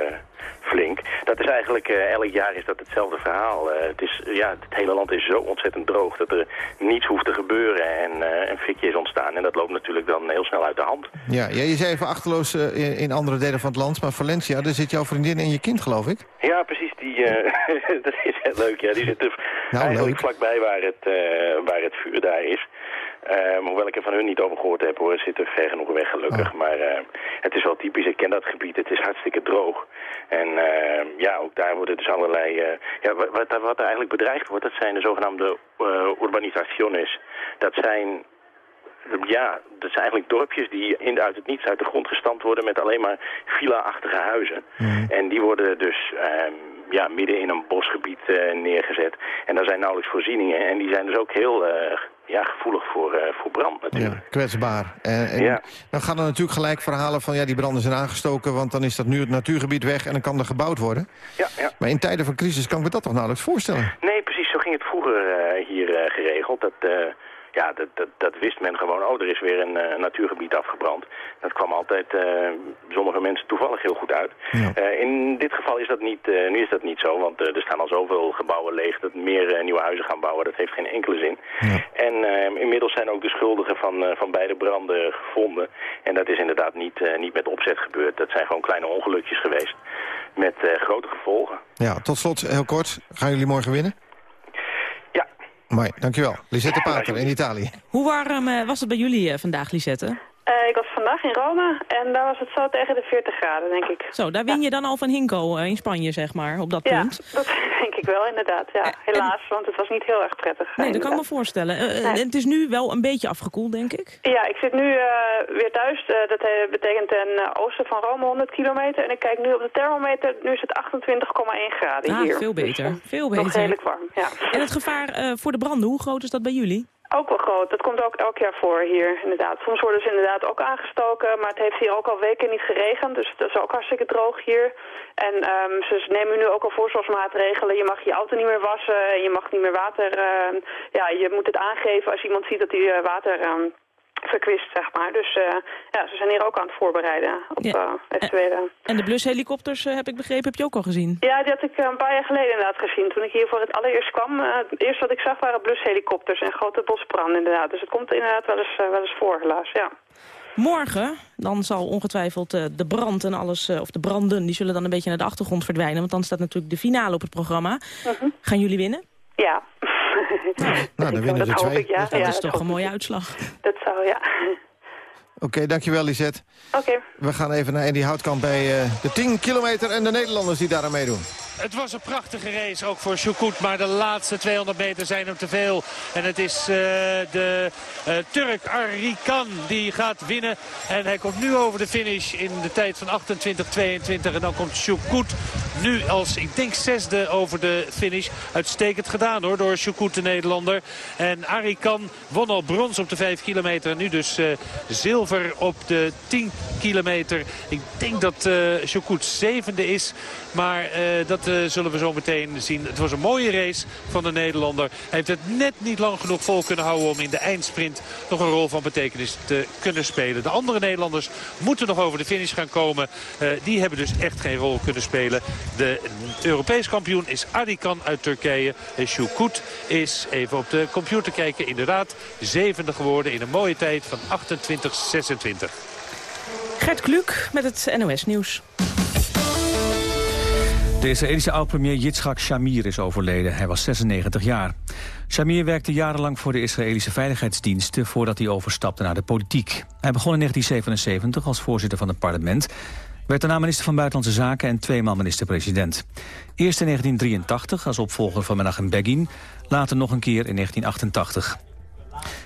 flink. Dat is eigenlijk, uh, elk jaar is dat hetzelfde verhaal. het, is, ja, het hele land is zo ontzettend droog dat er niets hoeft te gebeuren en een fikje is ontstaan. En dat loopt natuurlijk dan heel snel uit de hand. Ja, ja je zei even achterloos in, in, andere delen van het land, maar Valencia, daar zit jouw vriendin en je kind geloof ik? Ja, precies. Die, [laughs] dat is heel leuk. Ja. Die zit er nou, eigenlijk leuk. vlakbij waar het, waar het vuur daar is. Um, hoewel ik er van hun niet over gehoord heb hoor, zit er ver genoeg weg gelukkig. Oh. Maar uh, het is wel typisch, ik ken dat gebied, het is hartstikke droog. En uh, ja, ook daar worden dus allerlei... Uh, ja, wat, wat er eigenlijk bedreigd wordt, dat zijn de zogenaamde urbanisaciones. Dat zijn ja, dat zijn eigenlijk dorpjes die in, uit het niets uit de grond gestampt worden met alleen maar villa-achtige huizen. Mm. En die worden dus um, ja, midden in een bosgebied uh, neergezet. En daar zijn nauwelijks voorzieningen. En die zijn dus ook heel, uh, ja, gevoelig voor, eh, voor brand natuurlijk. Ja, kwetsbaar. En, en Ja. Dan gaan er natuurlijk gelijk verhalen van... ja, die branden zijn aangestoken, want dan is dat nu het natuurgebied weg... en dan kan er gebouwd worden. Ja, ja. Maar in tijden van crisis kan ik me dat toch nauwelijks voorstellen? Nee, precies. Zo ging het vroeger eh, hier eh, geregeld. Dat, eh, ja, dat, dat, dat wist men gewoon. Oh, er is weer een eh, natuurgebied afgebrand. Dat kwam altijd eh, sommige mensen toevallig heel goed uit. Eh, in dit geval is dat niet, nu is dat niet zo. Want er staan al zoveel gebouwen leeg dat meer nieuwe huizen gaan bouwen. Dat heeft geen enkele zin. En eh, inmiddels zijn ook de schuldigen van, van beide branden gevonden. En dat is inderdaad niet, niet met opzet gebeurd. Dat zijn gewoon kleine ongelukjes geweest. Met grote gevolgen. Ja, tot slot, heel kort. Gaan jullie morgen winnen? Mooi, dankjewel. Lisette Pater in Italië. Hoe warm eh, was het bij jullie eh, vandaag, Lisette? Eh, ik was vandaag in Rome en daar was het zo tegen de 40 graden, denk ik. Zo, daar win je dan al van Hinko eh, in Spanje, zeg maar, op dat Ja, punt. dat [laughs] denk ik wel, inderdaad. Ja, helaas, want het was niet heel erg prettig. Eh, Nee, dat kan ik me voorstellen. Eh, eh, Nee. Het is nu wel een beetje afgekoeld, denk ik. Ja, ik zit nu eh, weer thuis. Eh, dat eh, betekent ten eh, oosten van Rome 100 kilometer. En ik kijk nu op de thermometer. Nu is het 28,1 graden Ah, hier. veel Dus, beter. eh, Veel Nog beter. redelijk warm, ja. En het gevaar eh, voor de branden, hoe groot is dat bij jullie? Ook wel groot. Dat komt ook elk jaar voor hier, inderdaad. Soms worden ze inderdaad ook aangestoken, maar het heeft hier ook al weken niet geregend. Dus het is ook hartstikke droog hier. En ehm, ze nemen nu ook al voorzorgsmaatregelen. Je mag je auto niet meer wassen, en je mag niet meer water... ehm, ja, je moet het aangeven als iemand ziet dat hij eh, water ehm, verkwist, zeg maar. Dus eh, ja, ze zijn hier ook aan het voorbereiden op Ja. eventuele... En de blushelikopters, eh, heb ik begrepen, heb je ook al gezien? Ja, die had ik een paar jaar geleden inderdaad gezien. Toen ik hier voor het allereerst kwam, het eerste wat ik zag waren blushelikopters en grote bosbranden inderdaad. Dus het komt inderdaad wel eens, wel eens voor, helaas, ja. Morgen, dan zal ongetwijfeld de brand en alles, of de branden, die zullen dan een beetje naar de achtergrond verdwijnen. Want dan staat natuurlijk de finale op het programma. Gaan jullie winnen? Ja. Nou, [laughs] dan winnen hoop twee. ik, ja. Dat ja, is dat toch een mooie uitslag. Dat zou, ja. Oké, dankjewel Lisette. Oké. We gaan even naar Andy Houtkamp bij eh, de 10 kilometer en de Nederlanders die daar aan meedoen. Het was een prachtige race, ook voor Shukut. Maar de laatste 200 meter zijn hem te veel. En het is eh, de eh, Turk Arikan die gaat winnen. En hij komt nu over de finish in de tijd van 28-22. En dan komt Shukut nu als, ik denk, zesde over de finish. Uitstekend gedaan hoor, door Shukut de Nederlander. En Arikan won al brons op de 5 kilometer. En nu dus eh, zilver op de 10 kilometer. Ik denk dat eh Shukut zevende is. Maar eh, dat eh, zullen we zo meteen zien. Het was een mooie race van de Nederlander. Hij heeft het net niet lang genoeg vol kunnen houden om in de eindsprint nog een rol van betekenis te kunnen spelen. De andere Nederlanders moeten nog over de finish gaan komen. Die hebben dus echt geen rol kunnen spelen. De Europees kampioen is Adikan uit Turkije. En Shukut is, even op de computer kijken, inderdaad zevende geworden in een mooie tijd van 28-26. Gert Kluk met het NOS Nieuws. De Israëlische oud-premier Yitzhak Shamir is overleden. Hij was 96 jaar. Shamir werkte jarenlang voor de Israëlische veiligheidsdiensten... voordat hij overstapte naar de politiek. Hij begon in 1977 als voorzitter van het parlement... werd daarna minister van Buitenlandse Zaken en tweemaal minister-president. Eerst in 1983 als opvolger van Menachem Begin... later nog een keer in 1988.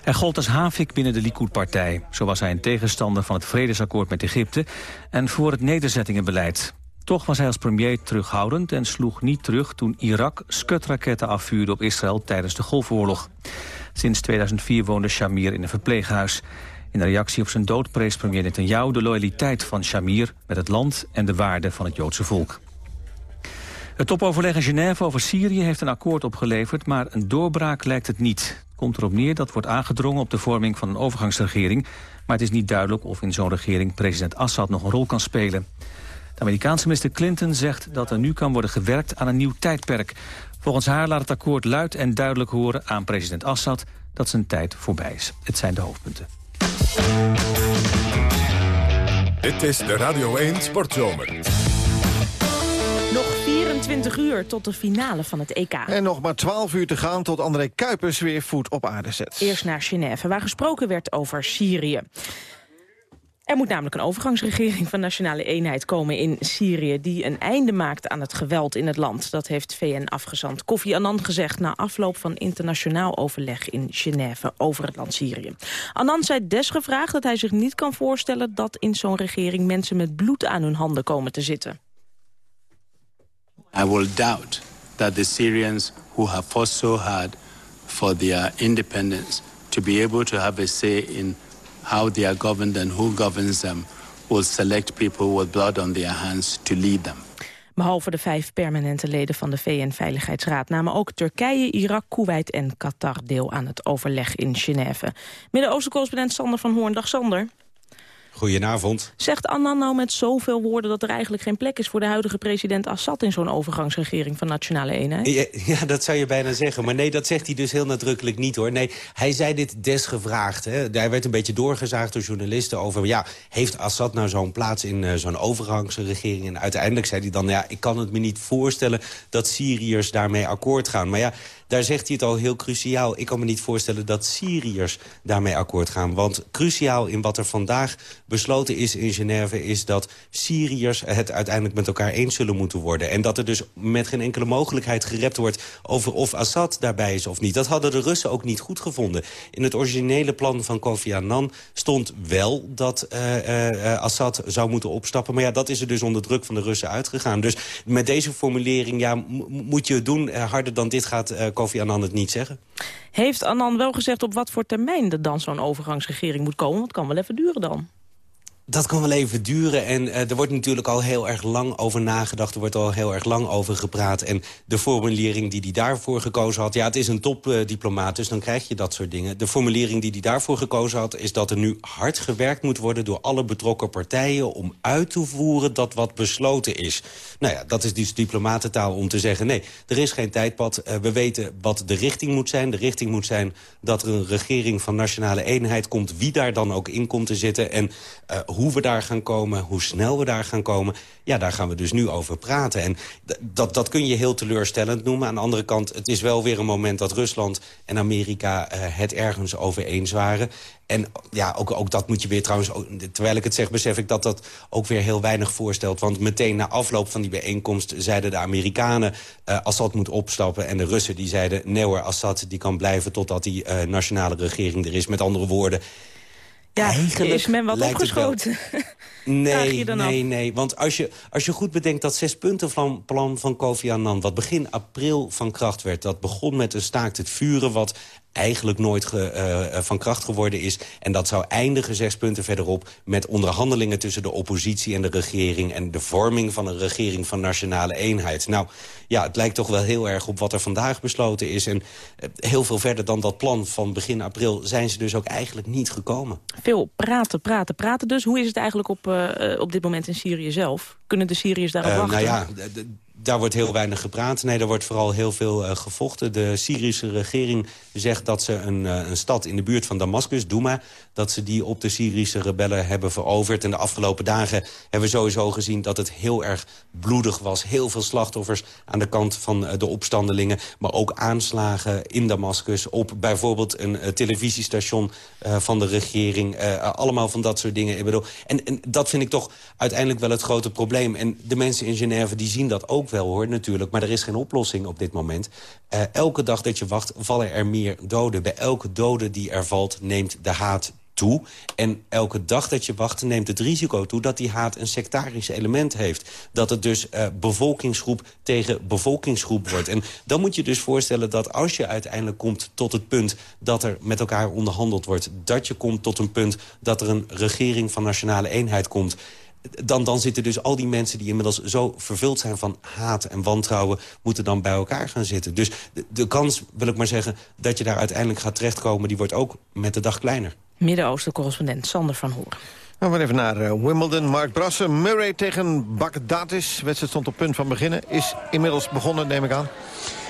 Hij gold als havik binnen de Likud-partij. Zo was hij een tegenstander van het vredesakkoord met Egypte... en voor het nederzettingenbeleid. Toch was hij als premier terughoudend en sloeg niet terug... toen Irak skutraketten afvuurde op Israël tijdens de Golfoorlog. Sinds 2004 woonde Shamir in een verpleeghuis. In reactie op zijn dood prees premier Netanyahu de loyaliteit van Shamir... met het land en de waarden van het Joodse volk. Het topoverleg in Genève over Syrië heeft een akkoord opgeleverd... maar een doorbraak lijkt het niet. Komt erop neer dat wordt aangedrongen op de vorming van een overgangsregering... maar het is niet duidelijk of in zo'n regering president Assad nog een rol kan spelen. De Amerikaanse minister Clinton zegt dat er nu kan worden gewerkt aan een nieuw tijdperk. Volgens haar laat het akkoord luid en duidelijk horen aan president Assad... dat zijn tijd voorbij is. Het zijn de hoofdpunten. Dit is de Radio 1 Sportzomer. Nog 24 uur tot de finale van het EK. En nog maar 12 uur te gaan tot André Kuipers weer voet op aarde zet. Eerst naar Genève, waar gesproken werd over Syrië. Er moet namelijk een overgangsregering van nationale eenheid komen in Syrië... die een einde maakt aan het geweld in het land. Dat heeft VN-afgezant Kofi Annan gezegd... na afloop van internationaal overleg in Genève over het land Syrië. Annan zei desgevraagd dat hij zich niet kan voorstellen... dat in zo'n regering mensen met bloed aan hun handen komen te zitten. I will doubt that the Syrians who have fought so hard for their independence to be able to have a say in how they are governed and who governs them will select people with blood on their hands to lead them. Behalve de vijf permanente leden van de VN-veiligheidsraad... namen ook Turkije, Irak, Kuwait en Qatar deel aan het overleg in Genève. Midden-Oosten-correspondent Sander van Hoorn. Dag Sander. Goedenavond. Zegt Annan nou met zoveel woorden dat er eigenlijk geen plek is... voor de huidige president Assad in zo'n overgangsregering van Nationale Eenheid? Ja, ja, dat zou je bijna zeggen. Maar nee, dat zegt hij dus heel nadrukkelijk niet, hoor. Nee, hij zei dit desgevraagd. Hè. Hij werd een beetje doorgezaagd door journalisten over... ja, heeft Assad nou zo'n plaats in uh, zo'n overgangsregering? En uiteindelijk zei hij dan... ja, ik kan het me niet voorstellen dat Syriërs daarmee akkoord gaan. Maar ja, daar zegt hij het al heel cruciaal. Ik kan me niet voorstellen dat Syriërs daarmee akkoord gaan. Want cruciaal in wat er vandaag besloten is in Genève... is dat Syriërs het uiteindelijk met elkaar eens zullen moeten worden. En dat er dus met geen enkele mogelijkheid gerept wordt... over of Assad daarbij is of niet. Dat hadden de Russen ook niet goed gevonden. In het originele plan van Kofi Annan stond wel dat uh, uh, Assad zou moeten opstappen. Maar ja, dat is er dus onder druk van de Russen uitgegaan. Dus met deze formulering ja, moet je het doen. harder dan dit gaat Kofi Annan het niet zeggen. Heeft Annan wel gezegd op wat voor termijn er dan zo'n overgangsregering moet komen? Want het kan wel even duren dan. Dat kan wel even duren en uh, er wordt natuurlijk al heel erg lang over nagedacht. Er wordt al heel erg lang over gepraat. En de formulering die hij daarvoor gekozen had... ja, het is een topdiplomaat, uh, dus dan krijg je dat soort dingen. De formulering die hij daarvoor gekozen had... is dat er nu hard gewerkt moet worden door alle betrokken partijen... om uit te voeren dat wat besloten is. Nou ja, dat is dus diplomatentaal om te zeggen... nee, er is geen tijdpad. Uh, we weten wat de richting moet zijn. De richting moet zijn dat er een regering van nationale eenheid komt... wie daar dan ook in komt te zitten... en hoe we daar gaan komen, hoe snel we daar gaan komen... ja, daar gaan we dus nu over praten. En dat, dat kun je heel teleurstellend noemen. Aan de andere kant, het is wel weer een moment dat Rusland en Amerika... Uh, het ergens over eens waren. En ja, ook, ook dat moet je weer trouwens... terwijl ik het zeg, besef ik dat dat ook weer heel weinig voorstelt. Want meteen na afloop van die bijeenkomst zeiden de Amerikanen... Uh, Assad moet opstappen. En de Russen die zeiden, nee hoor, Assad die kan blijven... totdat die uh, nationale regering er is. Met andere woorden... Ja, Eigenlijk is men wat opgeschoten? [laughs] Nee, nee, nee. Want als je, als je goed bedenkt dat zespuntenplan van Kofi Annan... wat begin april van kracht werd... dat begon met een staakt het vuren... wat eigenlijk nooit ge, uh, van kracht geworden is. En dat zou eindigen, zes punten verderop... met onderhandelingen tussen de oppositie en de regering... en de vorming van een regering van nationale eenheid. Nou, ja, het lijkt toch wel heel erg op wat er vandaag besloten is. En uh, heel veel verder dan dat plan van begin april... zijn ze dus ook eigenlijk niet gekomen. Veel praten, praten, praten dus. Hoe is het eigenlijk op, uh, op dit moment in Syrië zelf? Kunnen de Syriërs daarop wachten? Nou ja, daar wordt heel weinig gepraat. Nee, er wordt vooral heel veel uh, gevochten. De Syrische regering zegt dat ze een, uh, een stad in de buurt van Damascus, Douma... dat ze die op de Syrische rebellen hebben veroverd. En de afgelopen dagen hebben we sowieso gezien dat het heel erg bloedig was. Heel veel slachtoffers aan de kant van uh, de opstandelingen. Maar ook aanslagen in Damascus op bijvoorbeeld een televisiestation van de regering. allemaal van dat soort dingen. Ik bedoel, en, en dat vind ik toch uiteindelijk wel het grote probleem. En de mensen in Genève die zien dat ook wel hoor, natuurlijk. Maar er is geen oplossing op dit moment. Uh, elke dag dat je wacht, vallen er meer doden. Bij elke dode die er valt, neemt de haat toe. En elke dag dat je wacht, neemt het risico toe... dat die haat een sectarisch element heeft. Dat het dus uh, bevolkingsgroep tegen bevolkingsgroep wordt. En dan moet je dus voorstellen dat als je uiteindelijk komt tot het punt... dat er met elkaar onderhandeld wordt... dat je komt tot een punt dat er een regering van nationale eenheid komt dan, dan zitten dus al die mensen die inmiddels zo vervuld zijn van haat en wantrouwen... moeten dan bij elkaar gaan zitten. Dus de, de kans, wil ik maar zeggen, dat je daar uiteindelijk gaat terechtkomen... die wordt ook met de dag kleiner. Midden-Oosten-correspondent Sander van Hoor. Nou, we even naar uh, Wimbledon. Mark Brassen, Murray tegen Bagdatis. De wedstrijd stond op punt van beginnen. Is inmiddels begonnen, neem ik aan.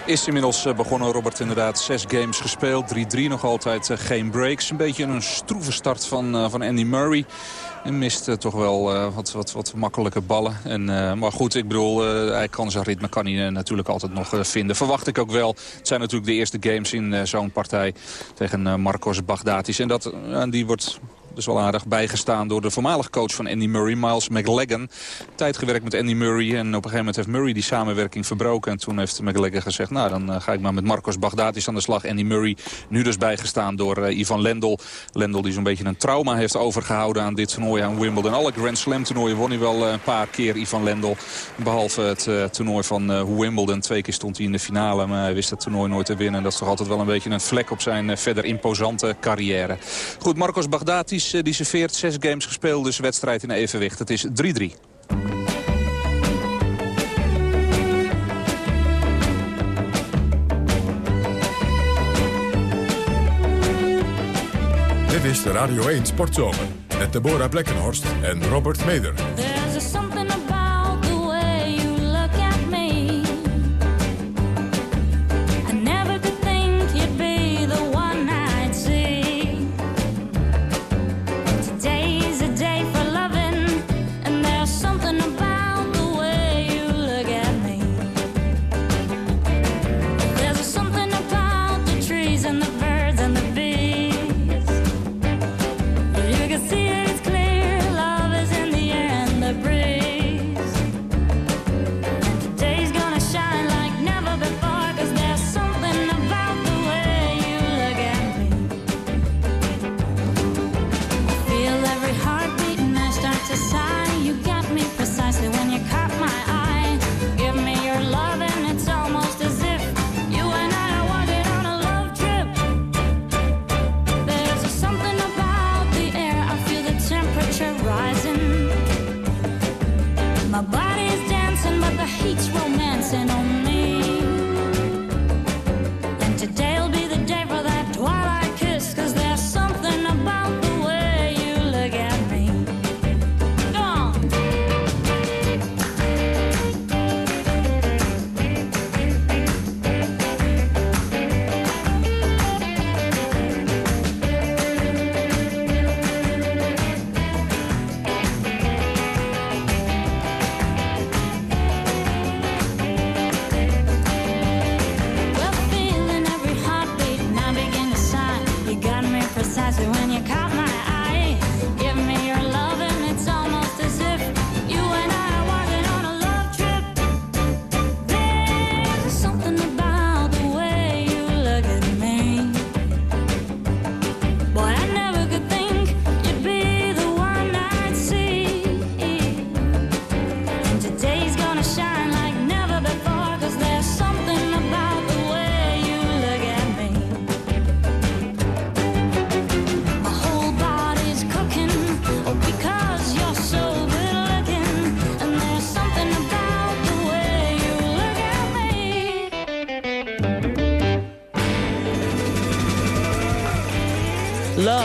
Is inmiddels eh, begonnen, Robert, inderdaad. Zes games gespeeld, 3-3 nog altijd uh, geen breaks. Een beetje een stroeve start van, uh, van Andy Murray. En mist uh, toch wel uh, wat, wat, wat makkelijke ballen. En, uh, maar goed, ik bedoel, hij kan zijn ritme kan hij natuurlijk altijd nog vinden. Verwacht ik ook wel. Het zijn natuurlijk de eerste games in zo'n partij tegen Marcos Baghdatis. En dat, die wordt Dus wel aardig bijgestaan door de voormalige coach van Andy Murray, Miles McLagan. Tijd gewerkt met Andy Murray en op een gegeven moment heeft Murray die samenwerking verbroken. En toen heeft McLagan gezegd, nou dan eh, ga ik maar met Marcos Baghdatis aan de slag. Andy Murray nu dus bijgestaan door uh, Ivan Lendl. Lendl die zo'n beetje een trauma heeft overgehouden aan dit toernooi aan Wimbledon. Alle Grand Slam toernooien won hij wel een paar keer, Ivan Lendl. Behalve het toernooi van Wimbledon. Twee keer stond hij in de finale, maar hij wist het toernooi nooit te winnen. En dat is toch altijd wel een beetje een vlek op zijn verder imposante carrière. Goed, Marcos Baghdatis die serveert. Zes games gespeeld, dus wedstrijd in evenwicht. Het is 3-3. Dit is de Radio 1 Sportzomer met Deborah Blekkenhorst en Robert Meder.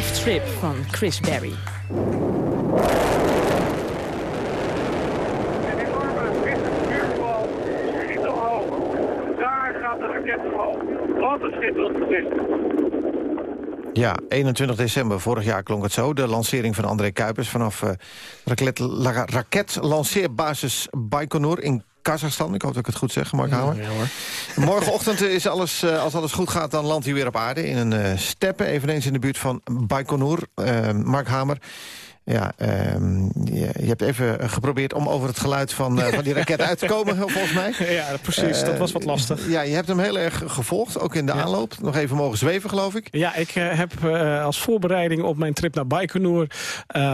Love Trip van Chris Berry. Wat een schitterend Ja, 21 december vorig jaar klonk het zo. De lancering van André Kuipers vanaf uh, raket, raketlanceerbasis Baikonur in Kazachstan. Ik hoop dat ik het goed zeg, Mark Hamer. Ja, Morgenochtend is alles, uh, als alles goed gaat, dan landt hij weer op aarde... in een uh, steppe, eveneens in de buurt van Baikonur. Uh, Mark Hamer, ja, um, je, je, hebt even geprobeerd om over het geluid van, uh, van die raket uit te komen, [laughs] volgens mij. Ja, precies. dat was wat lastig. Uh, ja, je hebt hem heel erg gevolgd, ook in de ja. aanloop. Nog even mogen zweven, geloof ik. Ja, ik uh, heb als voorbereiding op mijn trip naar Baikonur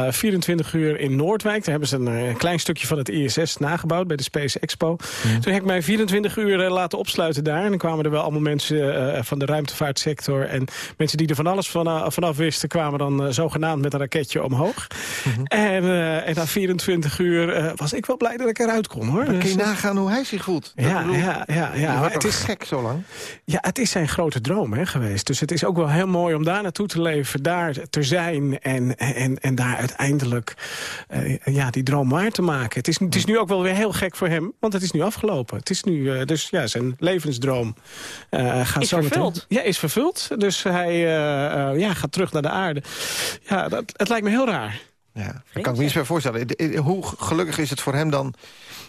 24 uur in Noordwijk. Daar hebben ze een klein stukje van het ISS nagebouwd bij de Space Expo. Mm. Toen heb ik mij 24 uur laten opsluiten daar. En dan kwamen er wel allemaal mensen van de ruimtevaartsector... en mensen die er van alles van, vanaf wisten... kwamen dan zogenaamd met een raketje omhoog. Mm -hmm. en, uh, en na 24 uur uh, was ik wel blij dat ik eruit kon. hoor. Dan kun je dus, nagaan hoe hij zich voelt. Ja, bedoel, ja, ja. ja. Maar het is gek zo lang. Ja, het is zijn grote droom hè, geweest. Dus het is ook wel heel mooi om daar naartoe te leven. Daar te zijn en, en, en daar uiteindelijk uh, ja, die droom waar te maken. Het is, het is nu ook wel weer heel gek voor hem. Want het is nu afgelopen. Het is nu, dus ja, zijn levensdroom gaat is zo vervuld. Meteen, ja, is vervuld. Dus hij ja, gaat terug naar de aarde. Ja, dat, het lijkt me heel raar. Ja, dat kan ik me niet meer voorstellen. Hoe gelukkig is het voor hem dan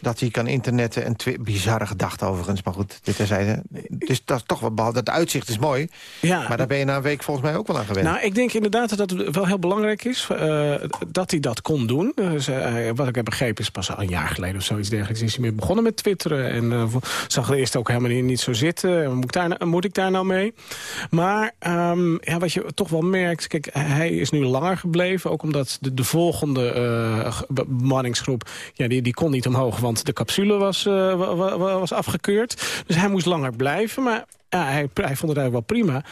dat hij kan internetten... en bizarre gedachte overigens, maar goed, dit terzijde. Dus dat is toch wat behalve het uitzicht is mooi. Ja, maar daar ben je na een week volgens mij ook wel aan gewend. Nou, ik denk inderdaad dat het wel heel belangrijk is uh, dat hij dat kon doen. Dus, uh, wat ik heb begrepen is pas al een jaar geleden of zoiets dergelijks... is hij meer begonnen met twitteren en uh, zag er eerst ook helemaal niet zo zitten. Moet ik daar, nou, moet ik daar nou mee? Maar um, ja, wat je toch wel merkt, kijk, hij is nu langer gebleven... ook omdat de, de volgende bemanningsgroep, ja, die, die kon niet omhoog want de capsule was, uh, was afgekeurd. Dus hij moest langer blijven, maar hij, vond het eigenlijk wel prima.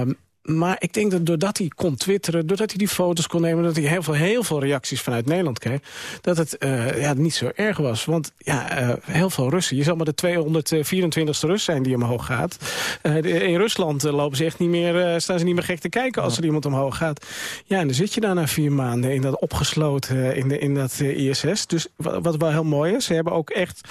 Um, maar ik denk dat doordat hij kon twitteren, doordat hij die foto's kon nemen... dat hij heel veel, heel veel reacties vanuit Nederland kreeg... dat het uh, ja, niet zo erg was. Want ja, uh, heel veel Russen. Je zal maar de 224ste Rus zijn die omhoog gaat. Uh, in Rusland lopen ze echt niet meer, staan ze niet meer gek te kijken... als er iemand omhoog gaat. Ja, en dan zit je daar na vier maanden in dat opgesloten in, de, in dat ISS. Dus wat, wat, wel heel mooi is, ze hebben ook echt...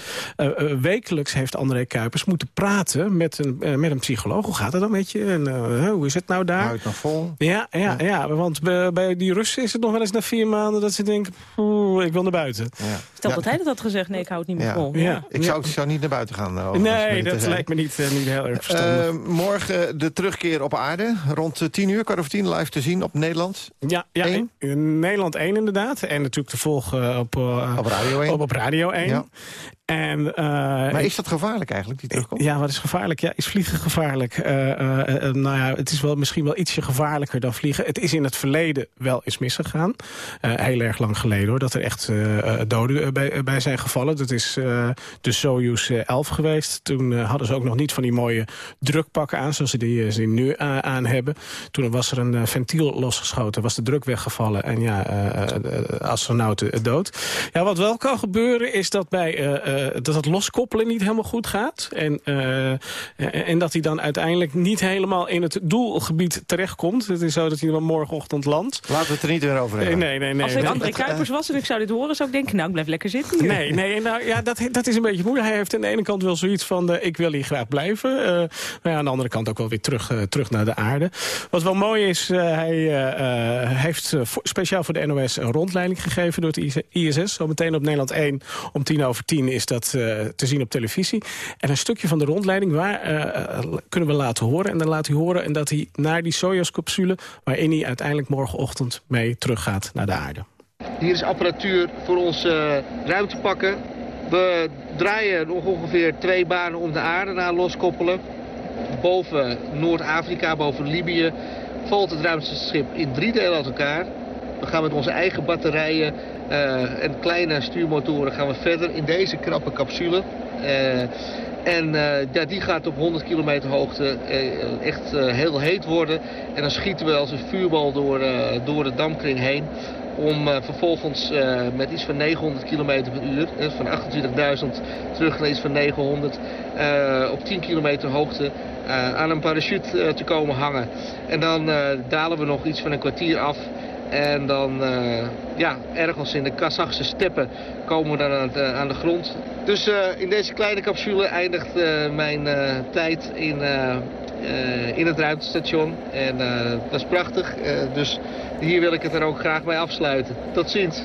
wekelijks heeft André Kuipers moeten praten met een, met een psycholoog. Hoe gaat het dan met je? En hoe is het nou? Nou daar. Nog vol. Ja, ja, ja. want bij, bij, die Russen is het nog wel eens na vier maanden dat ze denken, ik wil naar buiten. Ja. Stel dat hij dat had gezegd, nee, ik hou het niet meer vol. Ja. Ik zou, zou niet naar buiten gaan. Uh, nee, dat lijkt me niet, uh, niet heel erg verstandig. Uh, morgen de terugkeer op aarde, rond tien uur, kwart over tien, live te zien op Nederland. Ja, ja in Nederland 1 inderdaad. En natuurlijk te volgen op, op Radio 1. Op, op Radio 1. Ja. En, uh, maar is dat gevaarlijk eigenlijk, die terugkomst? Ja, wat is gevaarlijk? Ja, is vliegen gevaarlijk? Uh, uh, nou ja, het is wel misschien wel ietsje gevaarlijker dan vliegen. Het is in het verleden wel eens misgegaan. heel erg lang geleden hoor, dat er echt doden bij, bij, zijn gevallen. Dat is de Soyuz 11 geweest. Toen hadden ze ook nog niet van die mooie drukpakken aan, zoals ze die, ze nu aan hebben. Toen was er een ventiel losgeschoten, was de druk weggevallen en ja, astronauten dood. Ja, wat wel kan gebeuren is dat bij eh, dat het loskoppelen niet helemaal goed gaat. En, uh, en dat hij dan uiteindelijk niet helemaal in het doelgebied terechtkomt. Het is zo dat hij dan morgenochtend landt. Laten we het er niet meer over hebben. Nee, nee, nee. Als ik André Kuipers was en ik zou dit horen, zou ik denken, nou, ik blijf lekker zitten. Nee, nee nou, ja, dat, dat is een beetje moeilijk. Hij heeft aan de ene kant wel zoiets van, ik wil hier graag blijven. maar ja, aan de andere kant ook wel weer terug, terug naar de aarde. Wat wel mooi is, hij heeft speciaal voor de NOS een rondleiding gegeven door het ISS. Zometeen op Nederland 1 om tien over tien is dat te zien op televisie. En een stukje van de rondleiding waar, kunnen we laten horen. En dan laat hij horen en dat hij naar die Soyuz-capsule... waarin hij uiteindelijk morgenochtend mee teruggaat naar de aarde. Hier is apparatuur voor ons uh, ruimtepakken. We draaien nog ongeveer twee banen om de aarde na loskoppelen. Boven Noord-Afrika, boven Libië, valt het ruimteschip in drie delen uit elkaar. We gaan met onze eigen batterijen uh, en kleine stuurmotoren gaan we verder in deze krappe capsule. Uh, en ja, die gaat op 100 kilometer hoogte echt heel heet worden. En dan schieten we als een vuurbal door, door de dampkring heen. Om vervolgens met iets van 900 km per uur, van 28.000 terug naar iets van 900, op 10 kilometer hoogte aan een parachute te komen hangen. En dan dalen we nog iets van een kwartier af en dan uh, ja, ergens in de Kazachse steppen komen we dan aan, uh, aan de grond. Dus uh, in deze kleine capsule eindigt mijn tijd in, in het ruimtestation. En dat is prachtig. dus hier wil ik het er ook graag bij afsluiten. Tot ziens.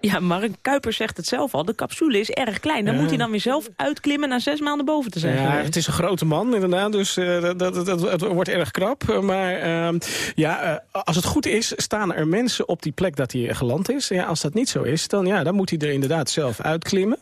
Ja, Mark Kuiper zegt het zelf al. De capsule is erg klein. Dan moet hij dan weer zelf uitklimmen na zes maanden boven te zijn. Ja, het is een grote man inderdaad. Dus uh, dat, dat, dat, het wordt erg krap. Maar uh, ja, uh, als het goed is, staan er mensen op die plek dat hij geland is. Ja, als dat niet zo is, dan, ja, dan moet hij er inderdaad zelf uitklimmen.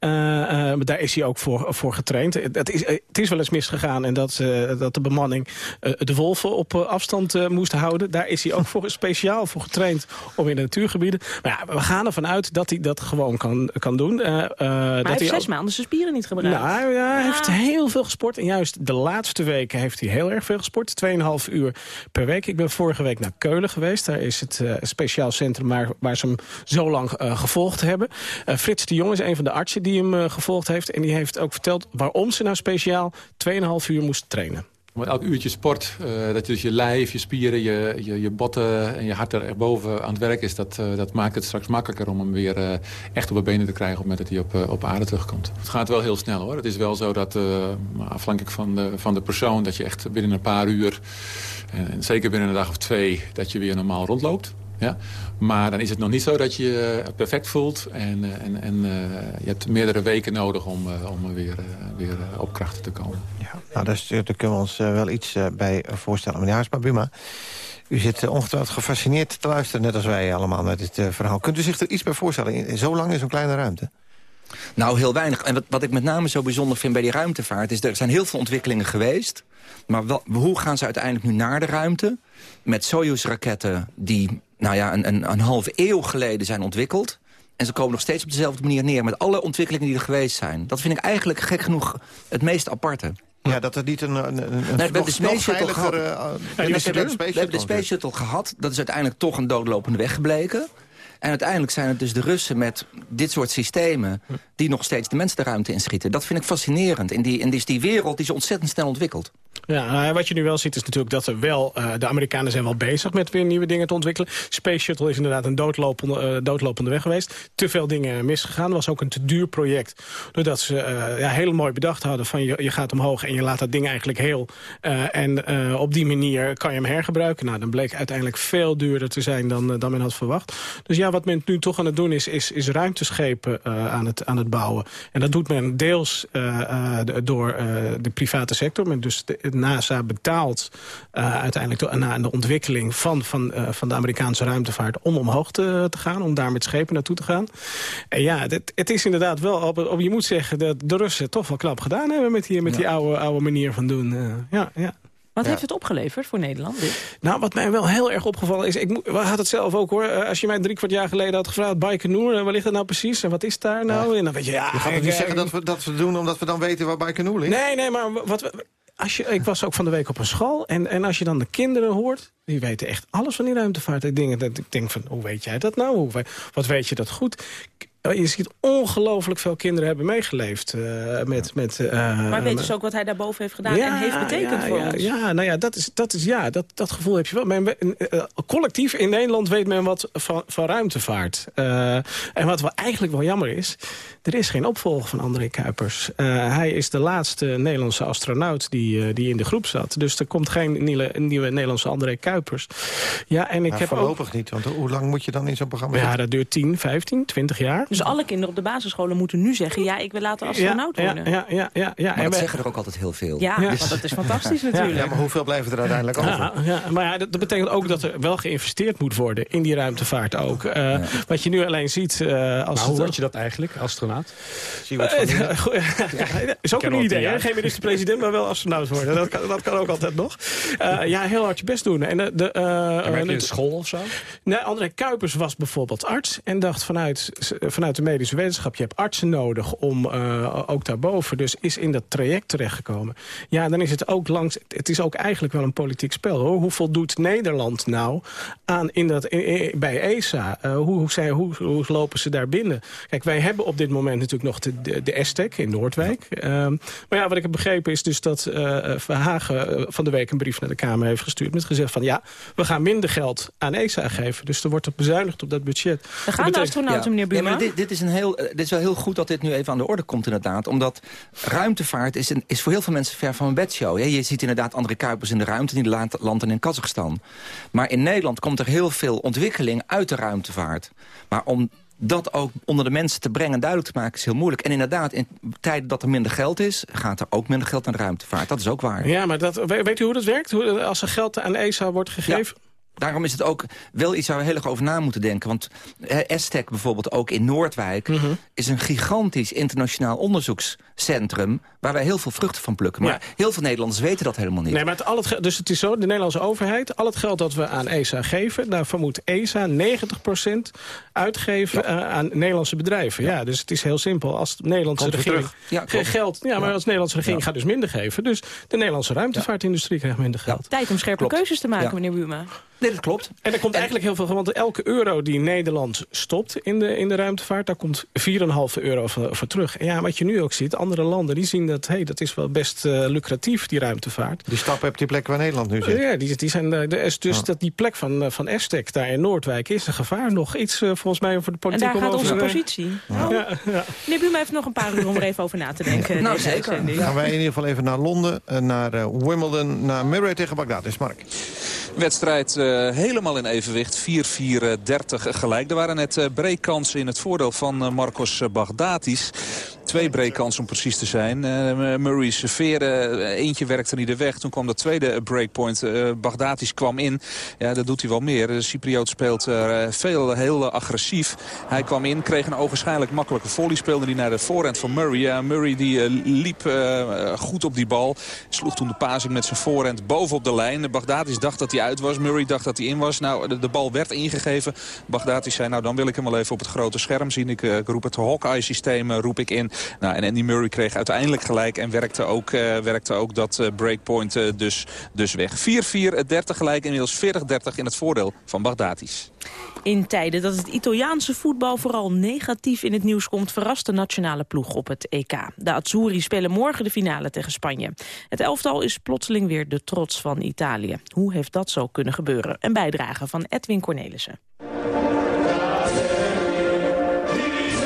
maar daar is hij ook voor, voor getraind. Het is, het is wel eens misgegaan. En dat, dat de bemanning de wolven op afstand moest houden. Daar is hij ook voor, [laughs] speciaal voor getraind om in de natuurgebieden. Maar ja, we gaan vanuit dat hij dat gewoon kan, kan doen. Uh, maar dat hij heeft zes maanden zijn spieren niet gebruikt. Nou ja, hij heeft heel veel gesport. En juist de laatste weken heeft hij heel erg veel gesport. 2,5 uur per week. Ik ben vorige week naar Keulen geweest. Daar is het uh, speciaal centrum waar, waar ze hem zo lang gevolgd hebben. Frits de Jong is een van de artsen die hem gevolgd heeft. En die heeft ook verteld waarom ze nou speciaal 2,5 uur moest trainen. Met elk uurtje sport, uh, dat je dus je lijf, je spieren, je, je, je botten en je hart er boven aan het werk is... dat, uh, dat maakt het straks makkelijker om hem weer uh, echt op de benen te krijgen... op het moment dat hij op, op aarde terugkomt. Het gaat wel heel snel hoor. Het is wel zo dat, afhankelijk van de, van de persoon... dat je echt binnen een paar uur, en, zeker binnen een dag of twee... dat je weer normaal rondloopt. Ja? Maar dan is het nog niet zo dat je je perfect voelt. En, eh, en, en eh, je hebt meerdere weken nodig om, eh, om weer, eh, weer eh, op krachten te komen. Nou, daar, kunnen we ons eh, wel iets eh, bij voorstellen. Meneer Haarsma Buma, u zit eh, ongetwijfeld gefascineerd te luisteren... net als wij allemaal met dit eh, verhaal. Kunt u zich er iets bij voorstellen, in, in zo lang in zo'n kleine ruimte? Nou, heel weinig. En wat, wat ik met name zo bijzonder vind bij die ruimtevaart... is er zijn heel veel ontwikkelingen geweest. Maar wel, hoe gaan ze uiteindelijk nu naar de ruimte? Met Soyuz-raketten die nou ja, een, een, een halve eeuw geleden zijn ontwikkeld. En ze komen nog steeds op dezelfde manier neer... met alle ontwikkelingen die er geweest zijn. Dat vind ik eigenlijk gek genoeg het meest aparte. Ja, dat er niet een, een, een, Nee, we hebben de Space Shuttle gehad. Ja, eh, we hebben- de Space Shuttle gehad. Dat is uiteindelijk toch een doodlopende weg gebleken. En uiteindelijk zijn het dus de Russen met dit soort systemen... die nog steeds de mensen de ruimte inschieten. Dat vind ik fascinerend. In die, in die, die wereld die zo ontzettend snel ontwikkelt. Ja, eh, wat je nu wel ziet is natuurlijk dat er wel... eh, de Amerikanen zijn wel bezig met weer nieuwe dingen te ontwikkelen. Space Shuttle is inderdaad een doodlopende, eh, doodlopende weg geweest. Te veel dingen misgegaan. was ook een te duur project. Doordat ze eh, ja, heel mooi bedacht hadden van je, je gaat omhoog... en je laat dat ding eigenlijk heel. en op die manier kan je hem hergebruiken. Nou, dan bleek uiteindelijk veel duurder te zijn dan, dan men had verwacht. Dus ja, wat men nu toch aan het doen is, is, is ruimteschepen aan, het, aan het bouwen. En dat doet men deels de- door de private sector. Men dus de, NASA betaalt eh, uiteindelijk to- aan de ontwikkeling van, van, eh, van de Amerikaanse ruimtevaart... om omhoog te, te gaan, om daar met schepen naartoe te gaan. En ja, het, het is inderdaad wel... Op, op- je moet zeggen dat de Russen het toch wel knap gedaan hebben... met die, met die oude, oude manier van doen. eh, ja, ja. Wat Ja. heeft het opgeleverd voor Nederland? Dit? Nou, wat mij wel heel erg opgevallen is... Ik hadden het zelf ook hoor. Als je mij drie kwart jaar geleden had gevraagd... Baikonur, waar ligt dat nou precies? En wat is daar nou? En dan weet je, ja... Je gaat ik, toch niet zeggen dat we dat we doen omdat we dan weten waar Baikonur ligt? Nee, nee, maar wat we, als je, ik was ook van de week op een school. En, en als je dan de kinderen hoort, die weten echt alles van die ruimtevaart. Ik denk, dat, ik denk van, hoe weet jij dat nou? Hoe, wat weet je dat goed? Je ziet ongelooflijk veel kinderen hebben meegeleefd. eh, met, met, eh, maar weet dus ook wat hij daarboven heeft gedaan en heeft betekend ja, voor ja, ons. Ja, nou ja, dat, is, dat, is, ja dat, dat gevoel heb je wel. Men, eh, collectief in Nederland weet men wat van, van ruimtevaart. Eh, en wat wel eigenlijk wel jammer is... er is geen opvolger van André Kuipers. Eh, hij is de laatste Nederlandse astronaut die, eh, die in de groep zat. Dus er komt geen nieuwe, nieuwe Nederlandse André Kuipers. Ja, en ik Nou, heb ook... voorlopig niet, want hoe lang moet je dan in zo'n programma Ja, dat duurt 10, 15, 20 jaar. Dus alle kinderen op de basisscholen moeten nu zeggen... ja, ik wil later astronaut ja, worden. Ja, ja, ja, ja. Maar En dat we- zeggen er ook altijd heel veel. Ja, want dat is fantastisch [laughs] natuurlijk. Ja, maar hoeveel blijven er uiteindelijk over? Ja, ja, maar ja, dat, dat betekent ook dat er wel geïnvesteerd moet worden in die ruimtevaart ook. Eh, Wat je nu alleen ziet... eh, als Maar hoe het- word je dat eigenlijk, astronaut? Eh, [laughs] goed, [laughs] is ook een idee, hè? Geen minister-president, maar wel astronaut worden. Dat kan, dat kan ook altijd nog. Eh, ja, heel hard je best doen. En de, de, eh, En werk je in school of zo? Nee, André Kuipers was bijvoorbeeld arts en dacht vanuit, vanuit de medische wetenschap... je hebt artsen nodig om eh, ook daarboven, dus is in dat traject terechtgekomen. Ja, dan is het ook langs... Het is ook eigenlijk wel een politiek spel, hoor. Hoe voldoet Nederland nou aan in dat, in- in- bij ESA? Eh, hoe, hoe, zij, hoe, hoe lopen ze daar binnen? Kijk, wij hebben op dit moment natuurlijk nog de, de, in Noordwijk. Ehm, maar ja, wat ik heb begrepen is dus dat eh Verhagen eh, van de week een brief naar de Kamer heeft gestuurd... met gezegd van ja, we gaan minder geld aan ESA geven. Dus er wordt er bezuinigd op dat budget. We gaan Dat de betekent- astronauten, meneer Ja, Buma. maar dit, dit, is een heel, eh, dit is wel heel goed dat dit nu even aan de orde komt inderdaad. Omdat ruimtevaart is, een, is voor heel veel mensen ver van een bedshow. hè. Je ziet inderdaad André Kuipers in de ruimte, die landen in Kazachstan. Maar in Nederland komt er heel veel ontwikkeling uit de ruimtevaart. Maar om dat ook onder de mensen te brengen en duidelijk te maken is heel moeilijk. En inderdaad, in tijden dat er minder geld is... gaat er ook minder geld naar de ruimtevaart. Dat is ook waar. Ja, maar dat, we- weet u hoe dat werkt? Hoe, als er geld aan ESA wordt gegeven? Daarom is het ook wel iets waar we heel erg over na moeten denken. Want eh, ESTEC bijvoorbeeld ook in Noordwijk... Mhm. is een gigantisch internationaal onderzoekscentrum... waar wij heel veel vruchten van plukken. Maar heel veel Nederlanders weten dat helemaal niet. Nee, maar het, al het, dus het is zo, de Nederlandse overheid... al het geld dat we aan ESA geven... daarvan moet ESA 90% uitgeven eh, aan Nederlandse bedrijven. Ja. dus het is heel simpel. Als de Nederlandse regering geld... Ja, maar als de Nederlandse regering gaat dus minder geven... dus de Nederlandse ruimtevaartindustrie krijgt minder geld. Tijd om scherpe Klopt. keuzes te maken, Ja. meneer Buma. Nee, dat klopt. En er komt eigenlijk heel veel van, want elke euro die Nederland stopt in de, in de ruimtevaart, daar komt 4,5 euro voor, voor terug. En ja, wat je nu ook ziet, andere landen die zien dat, hey, dat is wel best eh, lucratief, die ruimtevaart. Die stappen op die plek waar Nederland nu zit. Ja, die, die zijn, eh, de, is dus dat die plek van, eh, van Estek daar in Noordwijk is een gevaar. Nog iets eh, volgens mij voor de En politiek daar om gaat over onze positie. Ja, ja. Meneer Buma heeft nog een paar uur om er even over na te [laughs] denken. Nou, zeker. Gaan wij in ieder geval even naar Londen, eh, naar eh, Wimbledon, naar Murray tegen Bagdad. Is Mark. Wedstrijd uh, helemaal in evenwicht. 4-4-30 gelijk. Er waren net uh, breekkansen in het voordeel van uh, Marcos Baghdatis. Twee breakkansen om precies te zijn. Uh, Murray serveren, eentje werkte niet de weg. Toen kwam de tweede breakpoint. Baghdatis kwam in. Ja, dat doet hij wel meer. De Cypriot speelt uh, veel, heel agressief. Hij kwam in, kreeg een ogenschijnlijk makkelijke volley. Speelde hij naar de voorhand van Murray. Ja, Murray die liep goed op die bal. Sloeg toen de pasing met zijn voorhand bovenop de lijn. Baghdatis dacht dat hij uit was. Murray dacht dat hij in was. Nou, de, bal werd ingegeven. Baghdatis zei, nou dan wil ik hem wel even op het grote scherm zien. Ik, ik roep het Hawkeye-systeem roep ik in. Nou, en Andy Murray kreeg uiteindelijk gelijk en werkte ook, uh, werkte ook dat breakpoint dus, dus weg. 4-4, 30 gelijk, inmiddels 40-30 in het voordeel van Baghdatis. In tijden dat het Italiaanse voetbal vooral negatief in het nieuws komt... verrast de nationale ploeg op het EK. De Azzurri spelen morgen de finale tegen Spanje. Het elftal is plotseling weer de trots van Italië. Hoe heeft dat zo kunnen gebeuren? Een bijdrage van Edwin Cornelissen.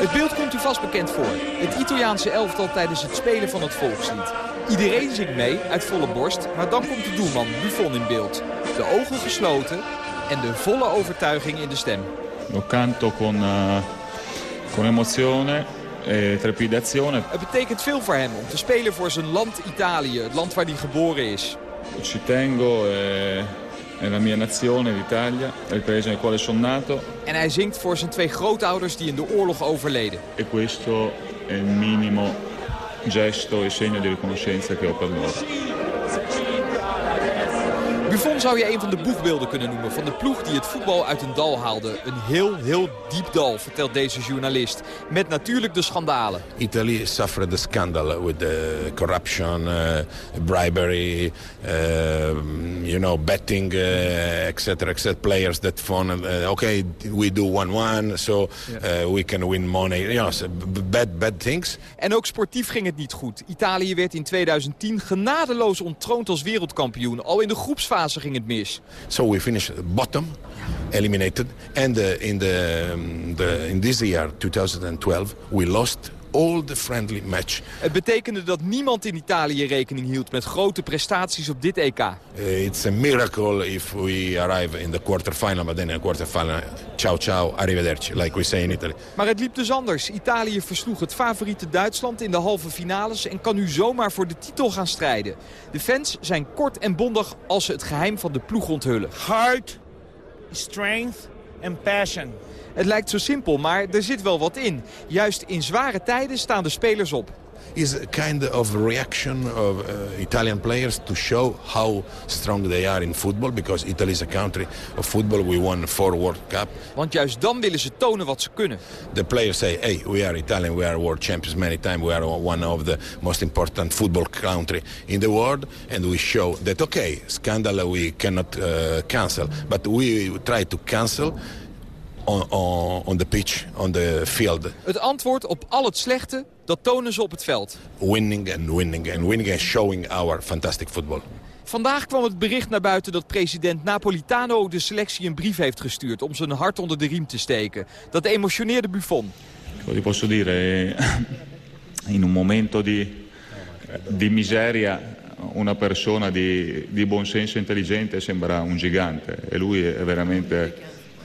Het beeld komt u vast bekend voor. Het Italiaanse elftal tijdens het spelen van het volkslied. Iedereen zingt mee, uit volle borst, maar dan komt de doelman Buffon in beeld. De ogen gesloten en de volle overtuiging in de stem. Lo canto con, uh, con emozione e trepidazione. Het betekent veel voor hem om te spelen voor zijn land Italië, het land waar hij geboren is. Ci tengo e è la mia nazione, l'Italia, il paese nel quale sono nato. En hij zingt voor zijn twee grootouders die in de oorlog overleden. E questo è il minimo gesto e segno di riconoscenza che ho per loro. Buffon zou je een van de boegbeelden kunnen noemen van de ploeg die het voetbal uit een dal haalde. Een heel, heel diep dal, vertelt deze journalist. Met natuurlijk de schandalen. Italy suffered a scandal with the corruption, uh, bribery, uh, you know, betting, uh, etc. etc. Players that phone, uh, okay, we do 1-1, so we can win money. You know, bad, bad things. En ook sportief ging het niet goed. Italië werd in 2010 genadeloos onttroond als wereldkampioen. Al in de groepsfase ging het mis. So we finished bottom, eliminated. And uh, in, the, um, the, in this year, 2012, we lost all the friendly match. Het betekende dat niemand in Italië rekening hield met grote prestaties op dit EK. Uh, it's a miracle if we arrive in the quarterfinal, but then in the quarterfinal, ciao ciao, arrivederci, like we say in Italy. Maar het liep dus anders. Italië versloeg het favoriete Duitsland in de halve finales en kan nu zomaar voor de titel gaan strijden. De fans zijn kort en bondig als ze het geheim van de ploeg onthullen. Heart, strength and passion. Het lijkt zo simpel, maar er zit wel wat in. Juist in zware tijden staan de spelers op. is a kind of reaction of uh, Italian players to show how strong they are in football because Italy is a country of football. We won four World Cup. Want juist dan willen ze tonen wat ze kunnen. The players say, hey, we are Italian, we are world champions many times. We are one of the most important football country in the world. And we show that, okay, scandal we cannot uh, cancel. But we try to cancel on, on, on the pitch, on the field. Het antwoord op al het slechte, dat tonen ze op het veld. Winning and winning and winning and showing our fantastic football. Vandaag kwam het bericht naar buiten dat president Napolitano de selectie een brief heeft gestuurd om zijn hart onder de riem te steken. Dat emotioneerde Buffon. Wat ti posso dire? In un momento di, di miseria una persona di, di buon senso e intelligente sembra un gigante e lui è veramente,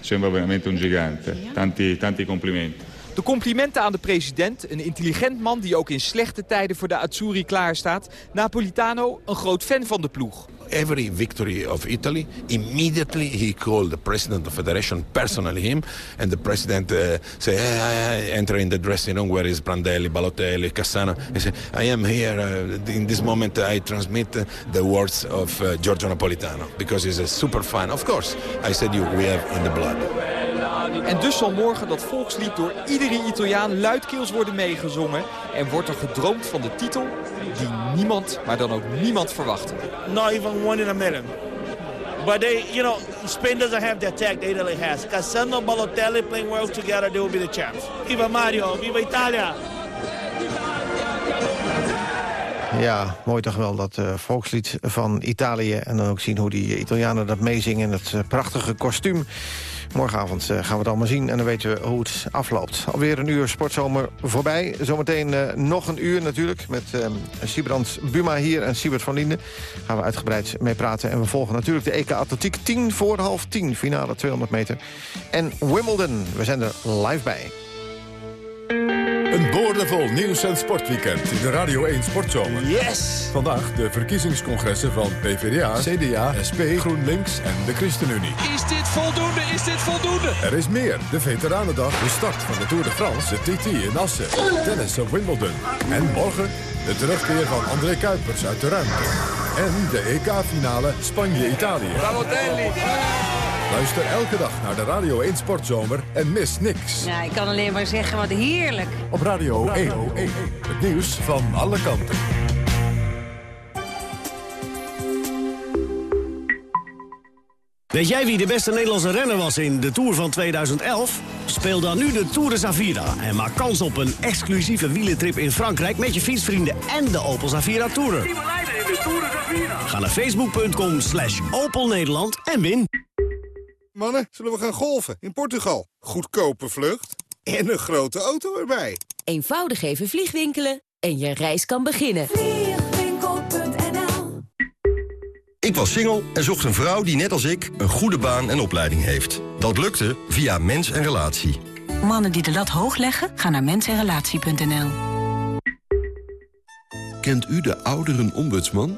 sembra veramente un gigante. Tanti, tanti complimenti. De complimenten aan de president, een intelligent man die ook in slechte tijden voor de Azzurri klaarstaat. Napolitano, een groot fan van de ploeg. Every victory of Italy, immediately he called the president of the federation personally him, and the president uh, say, hey, enter in the dressing room where is Brandelli, Balotelli, Cassano. He said, I am here. Uh, in this moment, I transmit uh, the words of uh, Giorgio Napolitano because he's a super fan. Of course, I said you we have in the blood. En dus zal morgen dat volkslied door iedere Italiaan luidkeels worden meegezongen. En wordt er gedroomd van de titel die niemand, maar dan ook niemand verwachtte. Not even one in a million. But they, you know, Spain doesn't have the attack that Italy has. Cassano, Balotelli playing well together, they will be the champs. Viva Mario, viva Italia! Ja, mooi toch wel dat uh, volkslied van Italië. En dan ook zien hoe die Italianen dat meezingen. Het uh, prachtige kostuum Morgenavond eh, gaan we het allemaal zien en dan weten we hoe het afloopt. Alweer een uur sportzomer voorbij. Zometeen uh, nog een uur natuurlijk met uh, Sibrand Buma hier en Siebert van Linden. Gaan we uitgebreid mee praten. En we volgen natuurlijk de EK Atletiek 10 voor half 10. Finale 200 meter. En Wimbledon, we zijn er live bij. Een boordevol nieuws- en sportweekend in de Radio 1 Sportzomer. Yes! Vandaag de verkiezingscongressen van PvdA, CDA, SP, GroenLinks en de ChristenUnie. Is dit voldoende? Is dit voldoende? Er is meer. De Veteranendag, de start van de Tour de France, de TT in Assen, tennis op Wimbledon. En morgen de terugkeer van André Kuipers uit de ruimte. En de EK-finale Spanje-Italië. Balotelli! Luister elke dag naar de Radio 1 Sportzomer en mis niks. Ja, ik kan alleen maar zeggen, wat heerlijk. Op Radio 1, het nieuws van alle kanten. Weet jij wie de beste Nederlandse renner was in de Tour van 2011? Speel dan nu de Tour de Zavira en maak kans op een exclusieve wielentrip in Frankrijk... met je fietsvrienden en de Opel Zavira Tourer. Ga naar facebook.com slash Opel Nederland en win. Mannen, zullen we gaan golfen in Portugal? Goedkope vlucht en een grote auto erbij. Eenvoudig even vliegwinkelen en je reis kan beginnen. Vliegwinkel.nl Ik was single en zocht een vrouw die net als ik een goede baan en opleiding heeft. Dat lukte via Mens en Relatie. Mannen die de lat hoog leggen, gaan naar mensenrelatie.nl. Kent u de ouderenombudsman?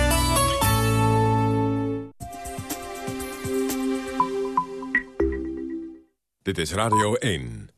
Dit is Radio 1.